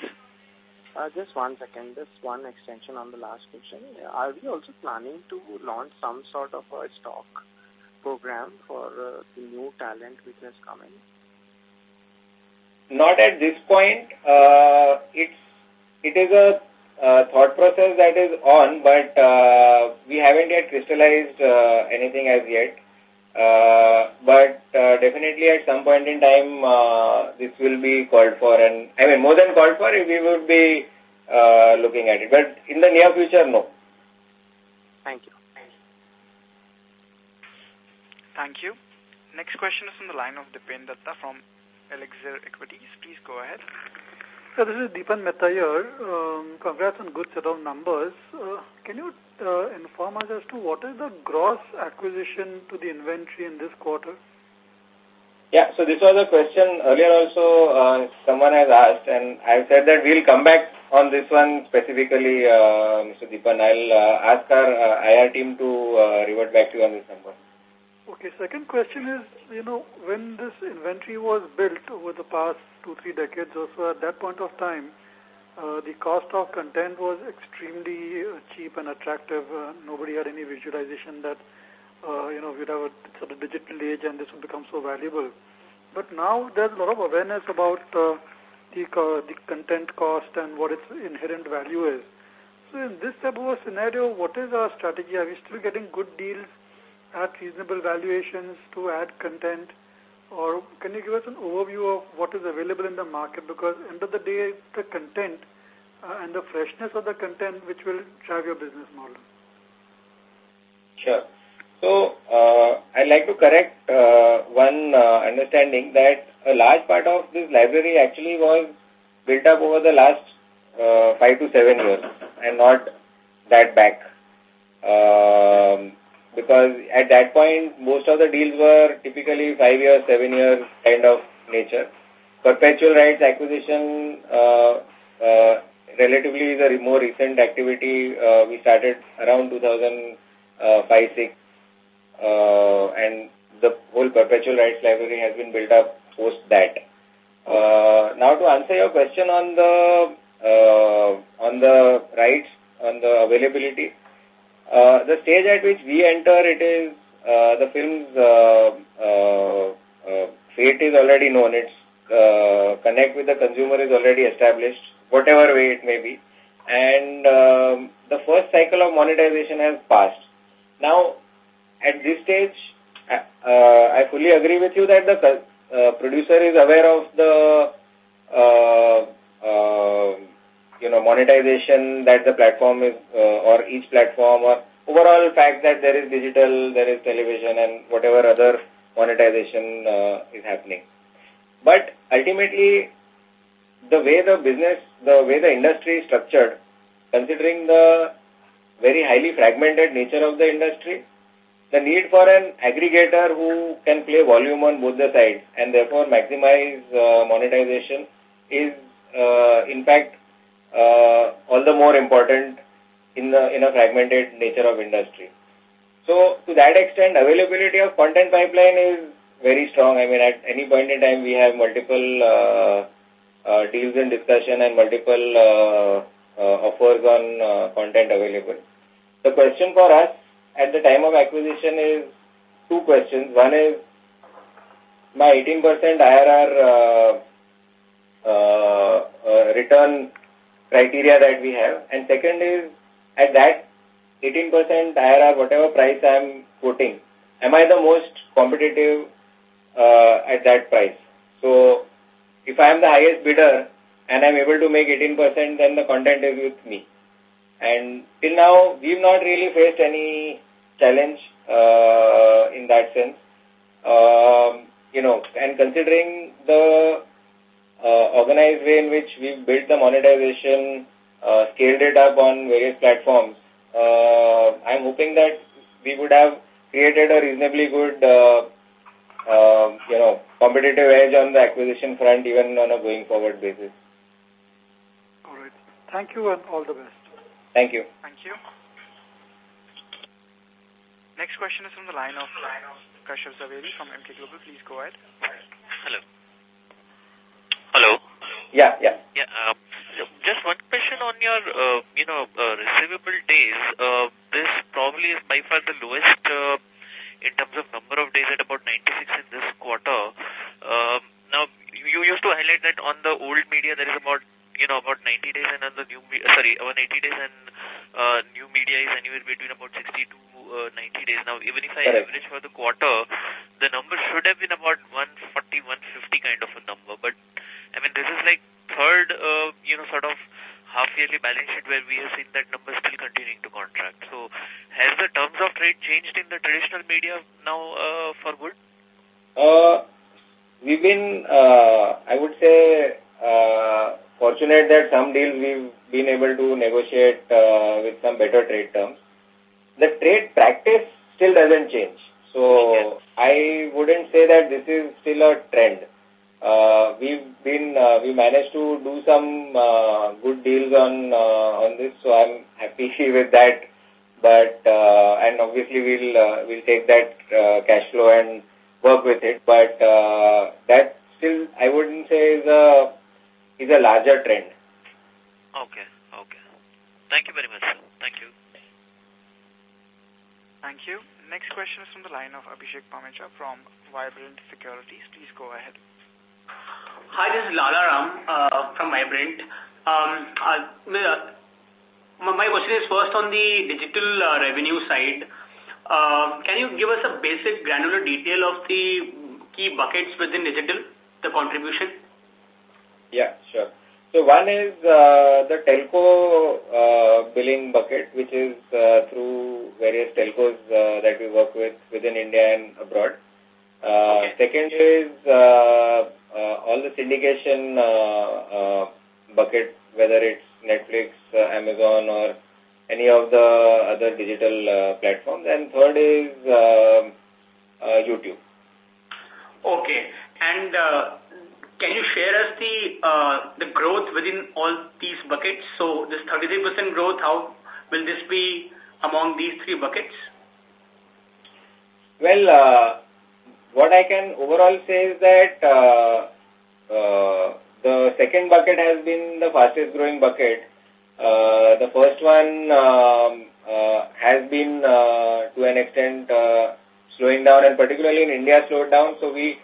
Uh, just one second, just one extension on the last question. Are we also planning to launch some sort of a stock program for uh, the new talent which has come in? Not at this point. Uh, it's it is a uh, thought process that is on, but uh, we haven't yet crystallized uh, anything as yet. Uh, but uh, definitely at some point in time, uh, this will be called for. And I mean, more than called for, we would be looking at it. But in the near future, no. Thank you. Thank you. Next question is from the line of Dipen Datta from Elixir Equities. Please go ahead. So this is Deepan Mehta here. Um, congrats on good set of numbers. Uh, can you uh, inform us as to what is the gross acquisition to the inventory in this quarter? Yeah, so this was a question earlier also uh, someone has asked and I've said that we'll come back on this one specifically, uh, Mr. Deepan. I'll uh, ask our uh, IR team to uh, revert back to you on this number. Okay, second question is, you know, when this inventory was built over the past two, three decades or so, at that point of time, uh, the cost of content was extremely uh, cheap and attractive. Uh, nobody had any visualization that, uh, you know, we'd have a sort of digital age and this would become so valuable. But now there's a lot of awareness about uh, the, uh, the content cost and what its inherent value is. So in this type of a scenario, what is our strategy? Are we still getting good deals at reasonable valuations to add content? Or can you give us an overview of what is available in the market? Because end of the day, the content uh, and the freshness of the content which will drive your business model. Sure. So, uh, I'd like to correct uh, one uh, understanding that a large part of this library actually was built up over the last uh, five to seven years and not that back. Um, because at that point, most of the deals were typically five years, seven years kind of nature. Perpetual rights acquisition uh, uh, relatively is a more recent activity. Uh, we started around 2005-6 uh, and the whole perpetual rights library has been built up post that. Uh, now to answer your question on the uh, on the rights, on the availability, uh, the stage at which we enter, it is uh, the film's uh, uh, uh, fate is already known. It's connect with the consumer is already established, whatever way it may be. And um, the first cycle of monetization has passed. Now, at this stage, I fully agree with you that the producer is aware of the uh, uh, you know monetization that the platform is uh, or each platform or overall fact that there is digital, there is television and whatever other monetization uh, is happening. But ultimately, the way the business, the way the industry is structured, considering the very highly fragmented nature of the industry, the need for an aggregator who can play volume on both the sides and therefore maximize uh, monetization is in fact all the more important in the in a fragmented nature of industry. So to that extent, availability of content pipeline is very strong. I mean, at any point in time, we have multiple uh, uh, deals in discussion and multiple uh, uh, offers on uh, content available. The question for us at the time of acquisition is two questions. One is my 18% IRR uh, uh, uh, return criteria that we have. And second is at that 18% IRR, whatever price I am quoting, am I the most competitive uh, at that price? So if I am the highest bidder and I am able to make 18%, then the content is with me. And till now, we've not really faced any challenge uh, in that sense. Um, you know, and considering the organized way in which we've built the monetization, uh, scaled it up on various platforms, uh, I'm hoping that we would have created a reasonably good, uh, uh, you know, competitive edge on the acquisition front even on a going forward basis. All right. Thank you and all the best. Thank you. Thank you. Next question is from the line of Kashyap Zaveri from Emkay Global. Please go ahead. Hello. Hello. Yeah, yeah. Yeah. So just one question on your, uh, you know, uh, receivable days. Uh, this probably is by far the lowest uh, in terms of number of days at about 96 in this quarter. Uh, now, you used to highlight that on the old media there is about you know, about 90 days and on the new, sorry, about 80 days and uh, new media is anywhere between about 60 to uh, 90 days. Now, even if I Correct. average for the quarter, the number should have been about 140, 150 kind of a number. But, I mean, this is like third, uh, you know, sort of half-yearly balance sheet where we have seen that number still continuing to contract. So, has the terms of trade changed in the traditional media now uh, for good? Uh, we've been, uh, I would say, uh, fortunate that some deals we've been able to negotiate uh, with some better trade terms. The trade practice still doesn't change. So I wouldn't say that this is still a trend. Uh, we've been, uh, we managed to do some uh, good deals on uh, on this, so I'm happy with that. But uh, and obviously we'll uh, we'll take that uh, cash flow and work with it. But uh, that still I wouldn't say is a is a larger trend. Okay, okay. Thank you very much, sir. Thank you. Thank you. Next question is from the line of Abhishek Pamecha from Vibrant Securities. Please go ahead. Hi, this is Lala Ram uh, from Vibrant. Um, uh, my question is first on the digital uh, revenue side. Uh, can you give us a basic granular detail of the key buckets within digital, the contribution? Yeah, sure. So one is uh, the telco uh, billing bucket, which is uh, through various telcos uh, that we work with within India and abroad. Uh, okay. Second is uh, uh, all the syndication uh, uh, bucket, whether it's Netflix, uh, Amazon, or any of the other digital uh, platforms. And third is uh, uh, YouTube. Okay. And uh, can you share us the uh, the growth within all these buckets? So this 33% growth, how will this be among these three buckets? Well, uh, what I can overall say is that uh, the second bucket has been the fastest growing bucket. Uh, the first one um, uh, has been uh, to an extent slowing down and particularly in India slowed down. So we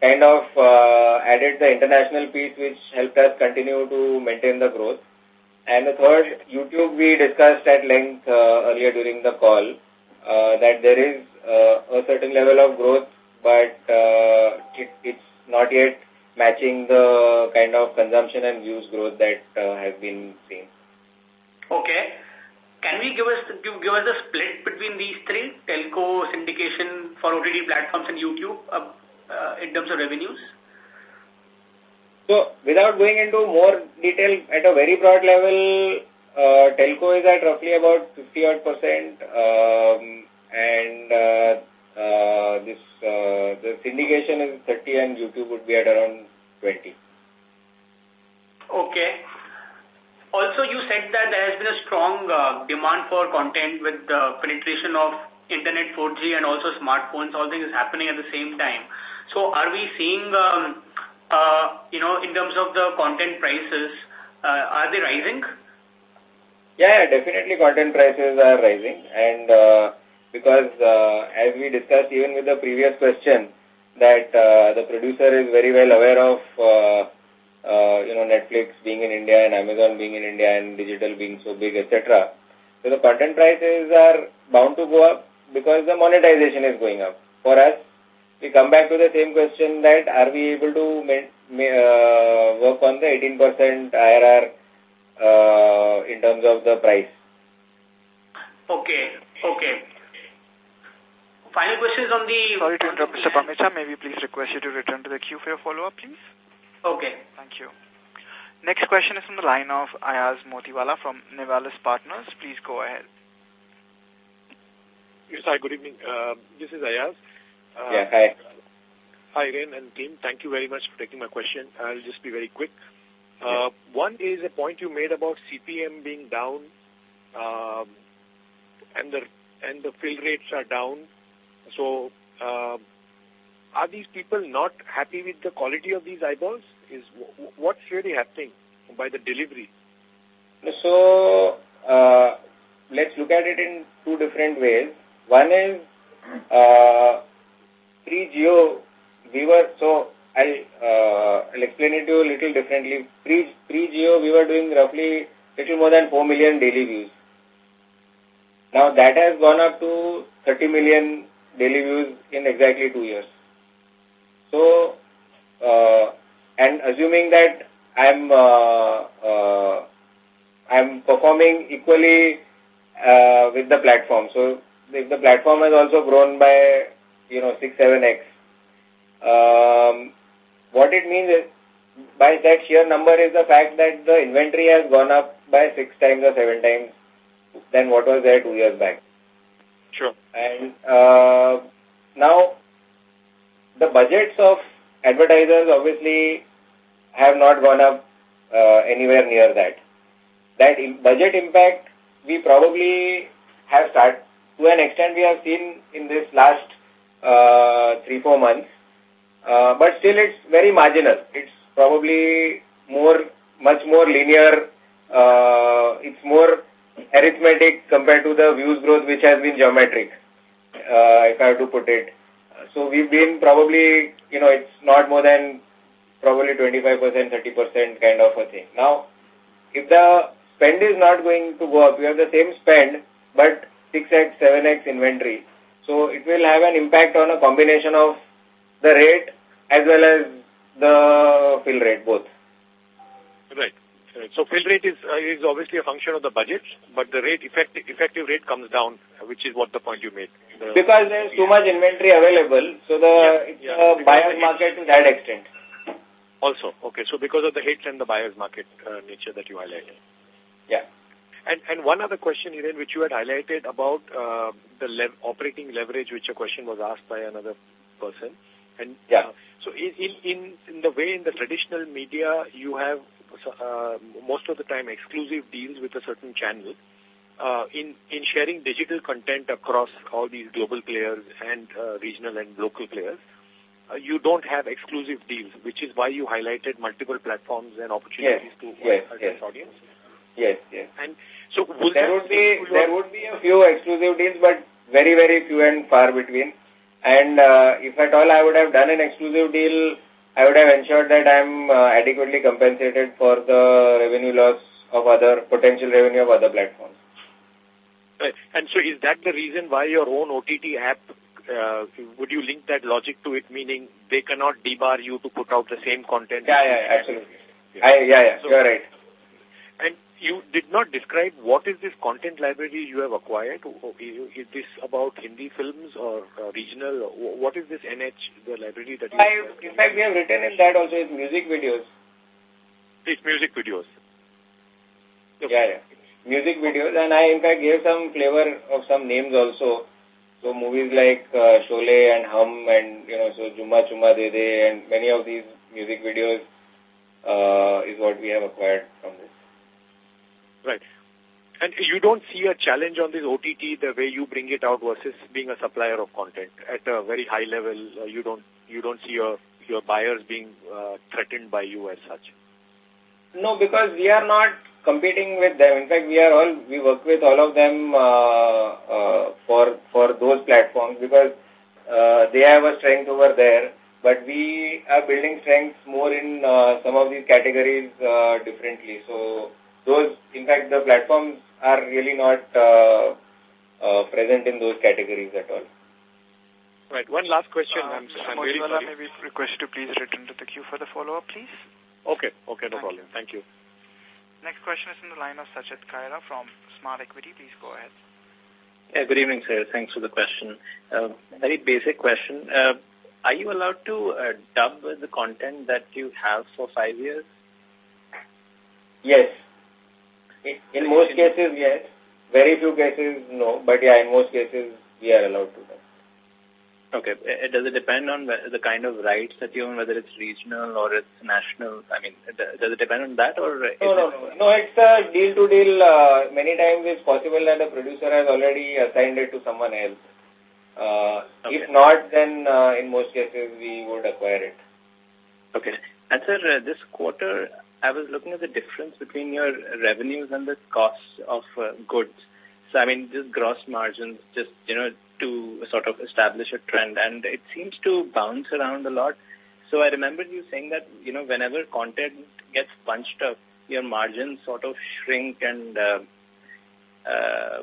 kind of uh, added the international piece which helped us continue to maintain the growth. And the third, YouTube, we discussed at length uh, earlier during the call uh, that there is uh, a certain level of growth, but uh, it, it's not yet matching the kind of consumption and views growth that uh, has been seen. Okay. Can we give us give, give us a split between these three, telco, syndication for OTT platforms and YouTube uh, in terms of revenues? So, without going into more detail, at a very broad level, uh, telco is at roughly about 50 odd percent, um, and uh, uh, this uh, the syndication is 30 and YouTube would be at around 20. Okay. Also, you said that there has been a strong uh, demand for content with the penetration of internet 4G and also smartphones, all things happening at the same time. So are we seeing, um, uh, you know, in terms of the content prices, uh, are they rising? Yeah, definitely content prices are rising. And uh, because uh, as we discussed even with the previous question, that uh, the producer is very well aware of, uh, uh, you know, Netflix being in India and Amazon being in India and digital being so big, etc. So the content prices are bound to go up because the monetization is going up. For us, we come back to the same question that are we able to uh, work on the 18% IRR uh, in terms of the price? Okay, okay. Final question is on the... Sorry to interrupt, Mr. Pamecha. May we please request you to return to the queue for your follow-up, please? Okay. Thank you. Next question is from the line of Ayaz Motiwala from Nivalis Partners. Please go ahead. Yes, hi, good evening. Uh, this is Ayaz. Uh, yeah, hi. Hi, Ren and team. Thank you very much for taking my question. I'll just be very quick. Uh, one is a point you made about CPM being down um, and the and the fill rates are down. So, uh, are these people not happy with the quality of these eyeballs? Is what's really happening by the delivery? So, uh, let's look at it in two different ways. One is uh, pre-Jio, we were, so I'll, uh, I'll explain it to you a little differently. Pre, pre-Jio, we were doing roughly little more than 4 million daily views. Now that has gone up to 30 million daily views in exactly two years. So, uh, and assuming that I'm, uh, uh, I'm performing equally uh, with the platform. So, the platform has also grown by, you know, 6, 7x, um, what it means is, by that sheer number is the fact that the inventory has gone up by 6 times or 7 times than what was there two years back. Sure. And uh, now, the budgets of advertisers obviously have not gone up uh, anywhere near that. That budget impact we probably have started, to an extent we have seen in this last uh, three, four months. Uh, but still it's very marginal. It's probably more, much more linear. Uh, it's more arithmetic compared to the views growth which has been geometric, uh, if I have to put it. So we've been probably, you know, it's not more than probably 25%, 30% kind of a thing. Now, if the spend is not going to go up, you have the same spend, but 6x, 7x inventory. So it will have an impact on a combination of the rate as well as the fill rate, both. Right. So fill rate is uh, is obviously a function of the budget, but the rate effective effective rate comes down, which is what the point you made. The because there is too much inventory available, so the yeah, it's yeah, a buyer's market to that extent. Also, okay. So because of the hits and the buyer's market uh, nature that you highlighted. And and one other question, Hiren, which you had highlighted about uh, the lev operating leverage, which a question was asked by another person. And yeah. Uh, so in, in, in the way in the traditional media, you have uh, most of the time exclusive deals with a certain channel. Uh, in, in sharing digital content across all these global players and uh, regional and local players, uh, you don't have exclusive deals, which is why you highlighted multiple platforms and opportunities yes, to yes, address yes. audience. Yes, yes. And so there would be there would be a few exclusive deals, but very very few and far between. And uh, if at all I would have done an exclusive deal, I would have ensured that I'm uh, adequately compensated for the revenue loss of other potential revenue of other platforms. Right. And so is that the reason why your own OTT app, uh, would you link that logic to it, meaning they cannot debar you to put out the same content? Yeah, yeah, absolutely. Yeah, I, yeah, yeah, so, you're right. You did not describe what is this content library you have acquired? Is this about Hindi films or uh, regional? What is this NH, the library that you I, In fact, we have written in that also, it's music videos. It's music videos. Okay. Yeah, yeah music videos and I in fact gave some flavor of some names also. So movies like uh, Sholay and Hum and you know so Juma Chuma De De and many of these music videos uh, is what we have acquired from this. Right. And you don't see a challenge on this OTT the way you bring it out versus being a supplier of content at a very high level. Uh, you don't you don't see your your buyers being uh, threatened by you as such. No, because we are not competing with them. In fact, we are all we work with all of them uh, uh, for for those platforms because uh, they have a strength over there. But we are building strengths more in uh, some of these categories differently. So those, in fact, the platforms are really not uh, uh, present in those categories at all. Right. One last question. Uh, I'm, I'm very sorry. may be requested to please return to the queue for the follow-up, please. Okay. Okay, no Thank problem. You. Thank you. Next question is in the line of Sachet Kaira from Smart Equity. Please go ahead. Yeah, good evening, sir. Thanks for the question. Uh, very basic question. Uh, are you allowed to uh, dub the content that you have for five years? Yes. In, most cases, yes. Very few cases, no. But yeah, in most cases, we are allowed to dub. Okay. Uh, does it depend on the kind of rights that you own, whether it's regional or it's national? I mean, does it depend on that or? No, no, no. No, it's a deal to deal. Uh, many times it's possible that the producer has already assigned it to someone else. Uh, okay. If not, then uh, in most cases we would acquire it. Okay. And sir, uh, this quarter, I was looking at the difference between your revenues and the costs of uh, goods. So, I mean, just gross margins, just, you know, to sort of establish a trend and it seems to bounce around a lot. So I remember you saying that, you know, whenever content gets punched up, your margins sort of shrink and uh, uh,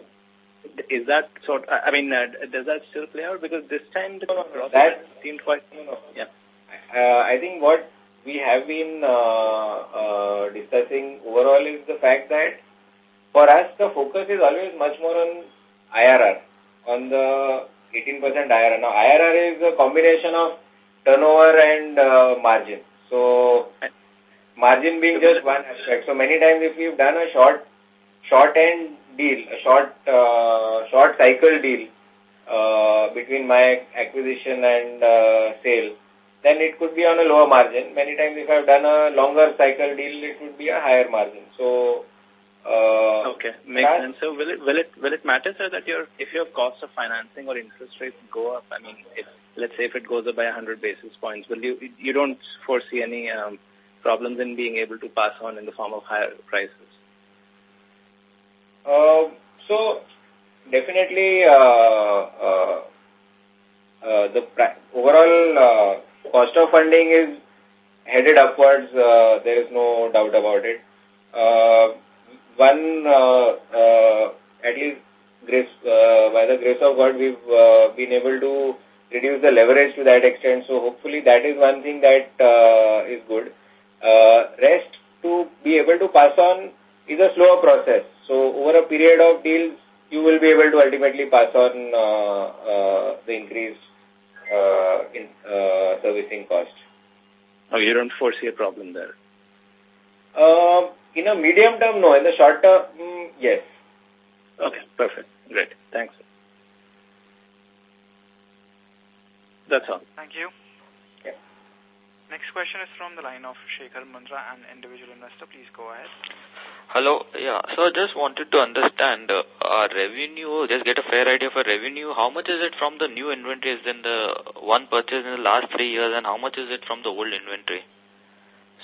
is that sort I mean, uh, does that still play out? Because this time the no, that seemed quite, no, no. yeah. Uh, I think what we have been uh, uh, discussing overall is the fact that for us the focus is always much more on IRR on the 18% IRR. Now, IRR is a combination of turnover and uh, margin. So, margin being just one aspect. So, many times if we've done a short, short end deal, a short, uh, short cycle deal uh, between my acquisition and uh, sale, then it could be on a lower margin. Many times if I've done a longer cycle deal, it would be a higher margin. So, uh, okay, makes sense. So will it will it will it matter, sir, that your if your cost of financing or interest rates go up? I mean, if let's say if it goes up by 100 basis points, will you you don't foresee any um, problems in being able to pass on in the form of higher prices? Uh, so definitely, uh, uh, uh, the overall uh, cost of funding is headed upwards. Uh, there is no doubt about it. Uh, one, uh, uh, at least grace, uh, by the grace of God, we've uh, been able to reduce the leverage to that extent. So hopefully that is one thing that uh, is good. Uh, rest to be able to pass on is a slower process. So over a period of deals, you will be able to ultimately pass on uh, uh, the increased uh, in uh, servicing cost. Oh, you don't foresee a problem there? Uh, in a medium term, no. In the short term, mm, yes. Okay, perfect. Great. Thanks. That's all. Thank you. Yeah. Next question is from the line of Shekhar Mundra, an individual investor. Please go ahead. Hello. Yeah. So I just wanted to understand uh, our revenue, just get a fair idea of our revenue. How much is it from the new inventories in the one purchase in the last three years and how much is it from the old inventory?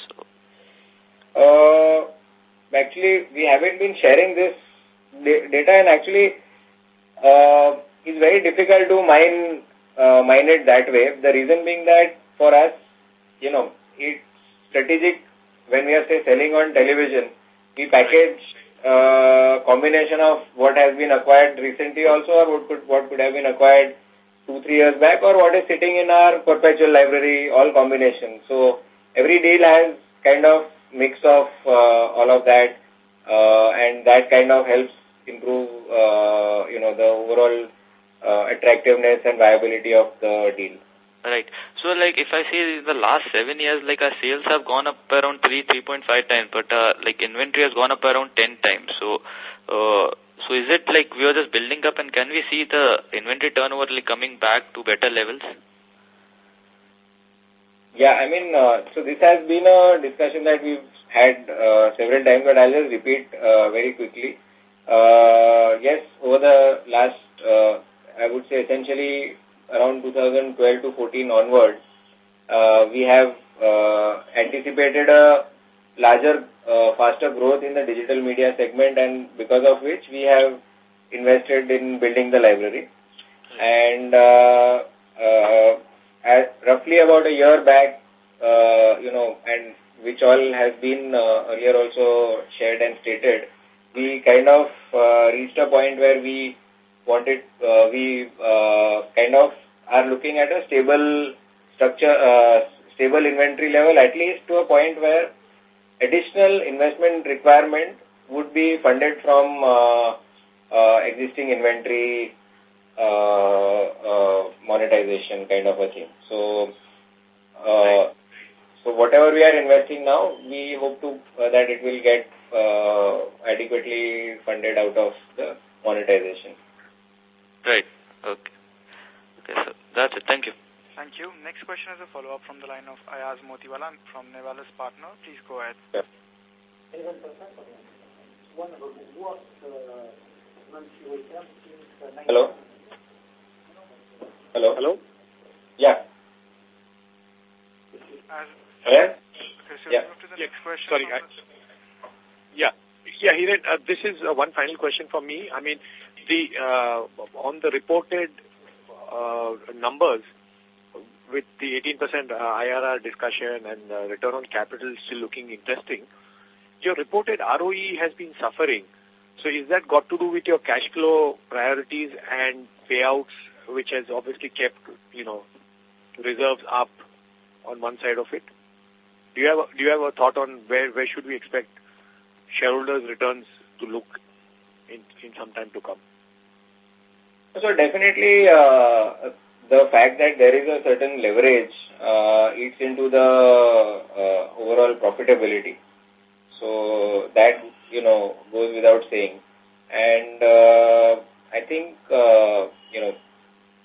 So. Uh, actually we haven't been sharing this data and actually uh, it's very difficult to mine uh, mind it that way. The reason being that for us, you know, it's strategic when we are say selling on television, we package uh, combination of what has been acquired recently also or what could, what could have been acquired two, three years back or what is sitting in our perpetual library, all combination. So every deal has kind of mix of uh, all of that uh, and that kind of helps improve, uh, you know, the overall uh, attractiveness and viability of the deal. Right. So, like, if I see the last seven years, like, our sales have gone up around 3, 3.5 times, but, uh, like, inventory has gone up around 10 times. So, uh, so is it like we are just building up and can we see the inventory turnover like coming back to better levels? Yeah, I mean, uh, so this has been a discussion that we've had uh, several times, but I'll just repeat uh, very quickly. Uh, yes, over the last, uh, I would say essentially around 2012 to 14 onwards, uh, we have uh, anticipated a larger, uh, faster growth in the digital media segment and because of which we have invested in building the library. And uh, uh, at roughly about a year back, uh, you know, and which all has been uh, earlier also shared and stated, we kind of uh, reached a point where we wanted, uh, we uh, kind of are looking at a stable structure, uh, stable inventory level, at least to a point where additional investment requirement would be funded from uh, uh, existing inventory uh, uh, monetization kind of a thing. So, uh, so whatever we are investing now, we hope to uh, that it will get adequately funded out of the monetization. Right. Okay. Okay, so that's it. Thank you. Thank you. Next question is a follow-up from the line of Ayaz Motiwala from Nivalis Partner. Please go ahead. Yeah. Hello? Hello? Hello? Yeah. As, Hello? so Yeah. move to the next question. Sorry, from I, the- yeah. Yeah, Hiren, uh, this is uh, one final question for me. I mean, the uh, on the reported uh, numbers with the 18% uh, IRR discussion and uh, return on capital still looking interesting, your reported ROE has been suffering. So is that got to do with your cash flow priorities and payouts, which has obviously kept, you know, reserves up on one side of it? Do you have a, do you have a thought on where where should we expect shareholders' returns to look in in some time to come? So definitely uh, the fact that there is a certain leverage uh, eats into the uh, overall profitability. So that, you know, goes without saying. And uh, I think, uh, you know,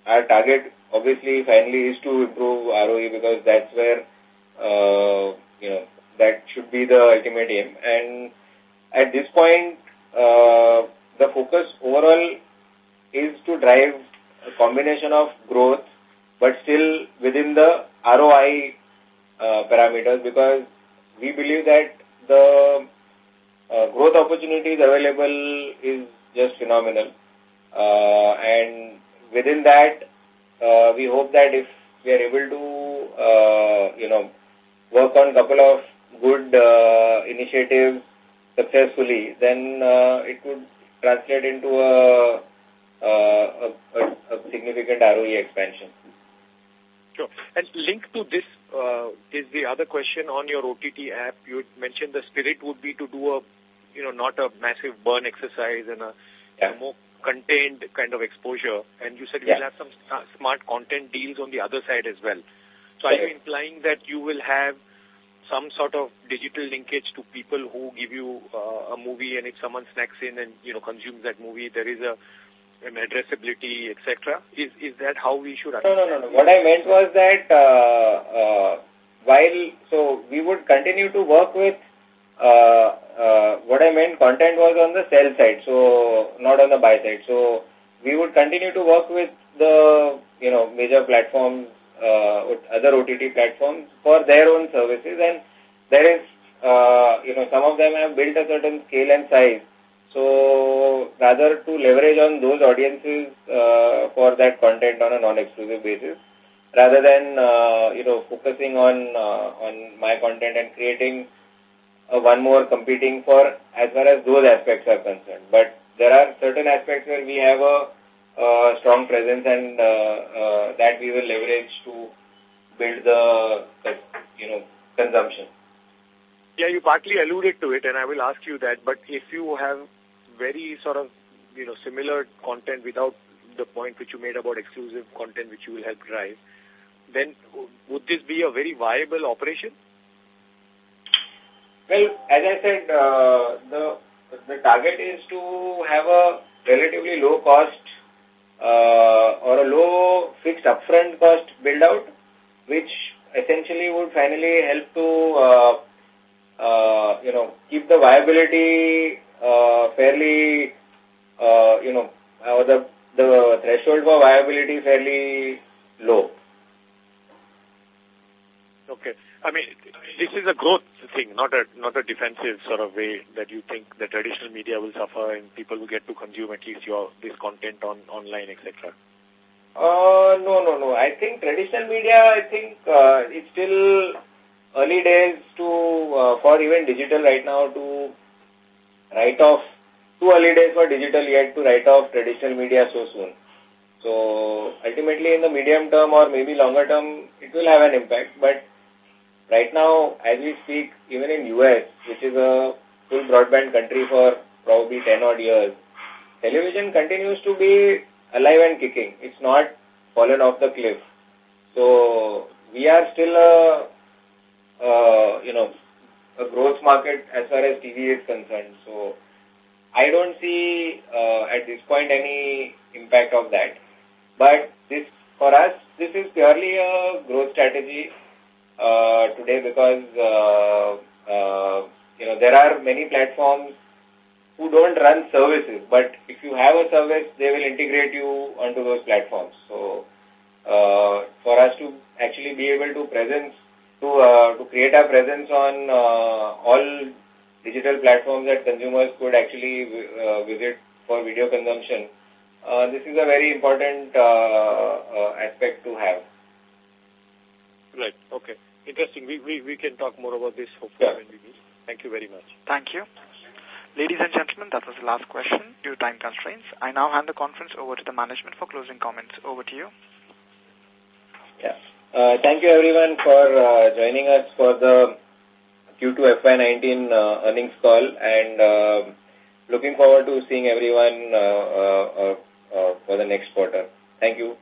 our target obviously finally is to improve ROE because that's where, uh, you know, that should be the ultimate aim. And at this point, uh, the focus overall is to drive a combination of growth, but still within the ROI uh, parameters because we believe that the uh, growth opportunities available is just phenomenal. Uh, and within that, uh, we hope that if we are able to, uh, you know, work on a couple of good uh, initiatives successfully, then uh, it would translate into a, a, a, a significant ROE expansion. Sure. And linked to this uh, is the other question on your OTT app. You mentioned the spirit would be to do a, you know, not a massive burn exercise and a, yeah. a more contained kind of exposure. And you said yeah. you'll have some uh, smart content deals on the other side as well. So are you implying that you will have some sort of digital linkage to people who give you uh, a movie and if someone snacks in and, you know, consumes that movie, there is a an addressability, etc. Is is that how we should no, no, no, no. What I meant was that uh, uh, while, so we would continue to work with, uh, uh, what I meant content was on the sell side, so not on the buy side. So we would continue to work with the, you know, major platforms, uh, other OTT platforms for their own services and there is, uh, you know, some of them have built a certain scale and size So rather to leverage on those audiences uh, for that content on a non-exclusive basis, rather than uh, you know focusing on uh, on my content and creating uh, one more competing for as far as those aspects are concerned. But there are certain aspects where we have a, a strong presence and uh, uh, that we will leverage to build the, the you know consumption. Yeah, you partly alluded to it, and I will ask you that. But if you have very sort of you know similar content without the point which you made about exclusive content which you will help drive, then would this be a very viable operation? Well, as I said, uh, the the target is to have a relatively low cost uh, or a low fixed upfront cost build out, which essentially would finally help to uh, uh, you know keep the viability fairly uh, you know or the the threshold for viability fairly low. Okay. I mean, this is a growth thing, not a not a defensive sort of way that you think the traditional media will suffer and people will get to consume at least your this content on online, etc. Uh, no, no, no. I think traditional media, I think uh, it's still early days to uh, for even digital right now to write off. Too early days for digital yet to write off traditional media so soon. So ultimately, in the medium term or maybe longer term, it will have an impact, but Right now, as we speak, even in US, which is a full broadband country for probably 10 odd years, television continues to be alive and kicking. It's not fallen off the cliff. So we are still a, uh, you know, a growth market as far as TV is concerned. So I don't see uh, at this point any impact of that. But this, for us, this is purely a growth strategy uh, today because uh, uh, you know there are many platforms who don't run services, but if you have a service, they will integrate you onto those platforms. So uh, for us to actually be able to presence to uh, to create a presence on uh, all digital platforms that consumers could actually uh, visit for video consumption, uh, this is a very important uh, uh, aspect to have. Right. Okay. Interesting. We, we, we can talk more about this hopefully yeah. when we meet. Thank you very much. Thank you. Ladies and gentlemen, that was the last question due to time constraints. I now hand the conference over to the management for closing comments. Over to you. Yeah. Uh, thank you everyone for uh, joining us for the Q2 FY19 uh, earnings call and uh, looking forward to seeing everyone uh, uh, uh, uh, for the next quarter. Thank you.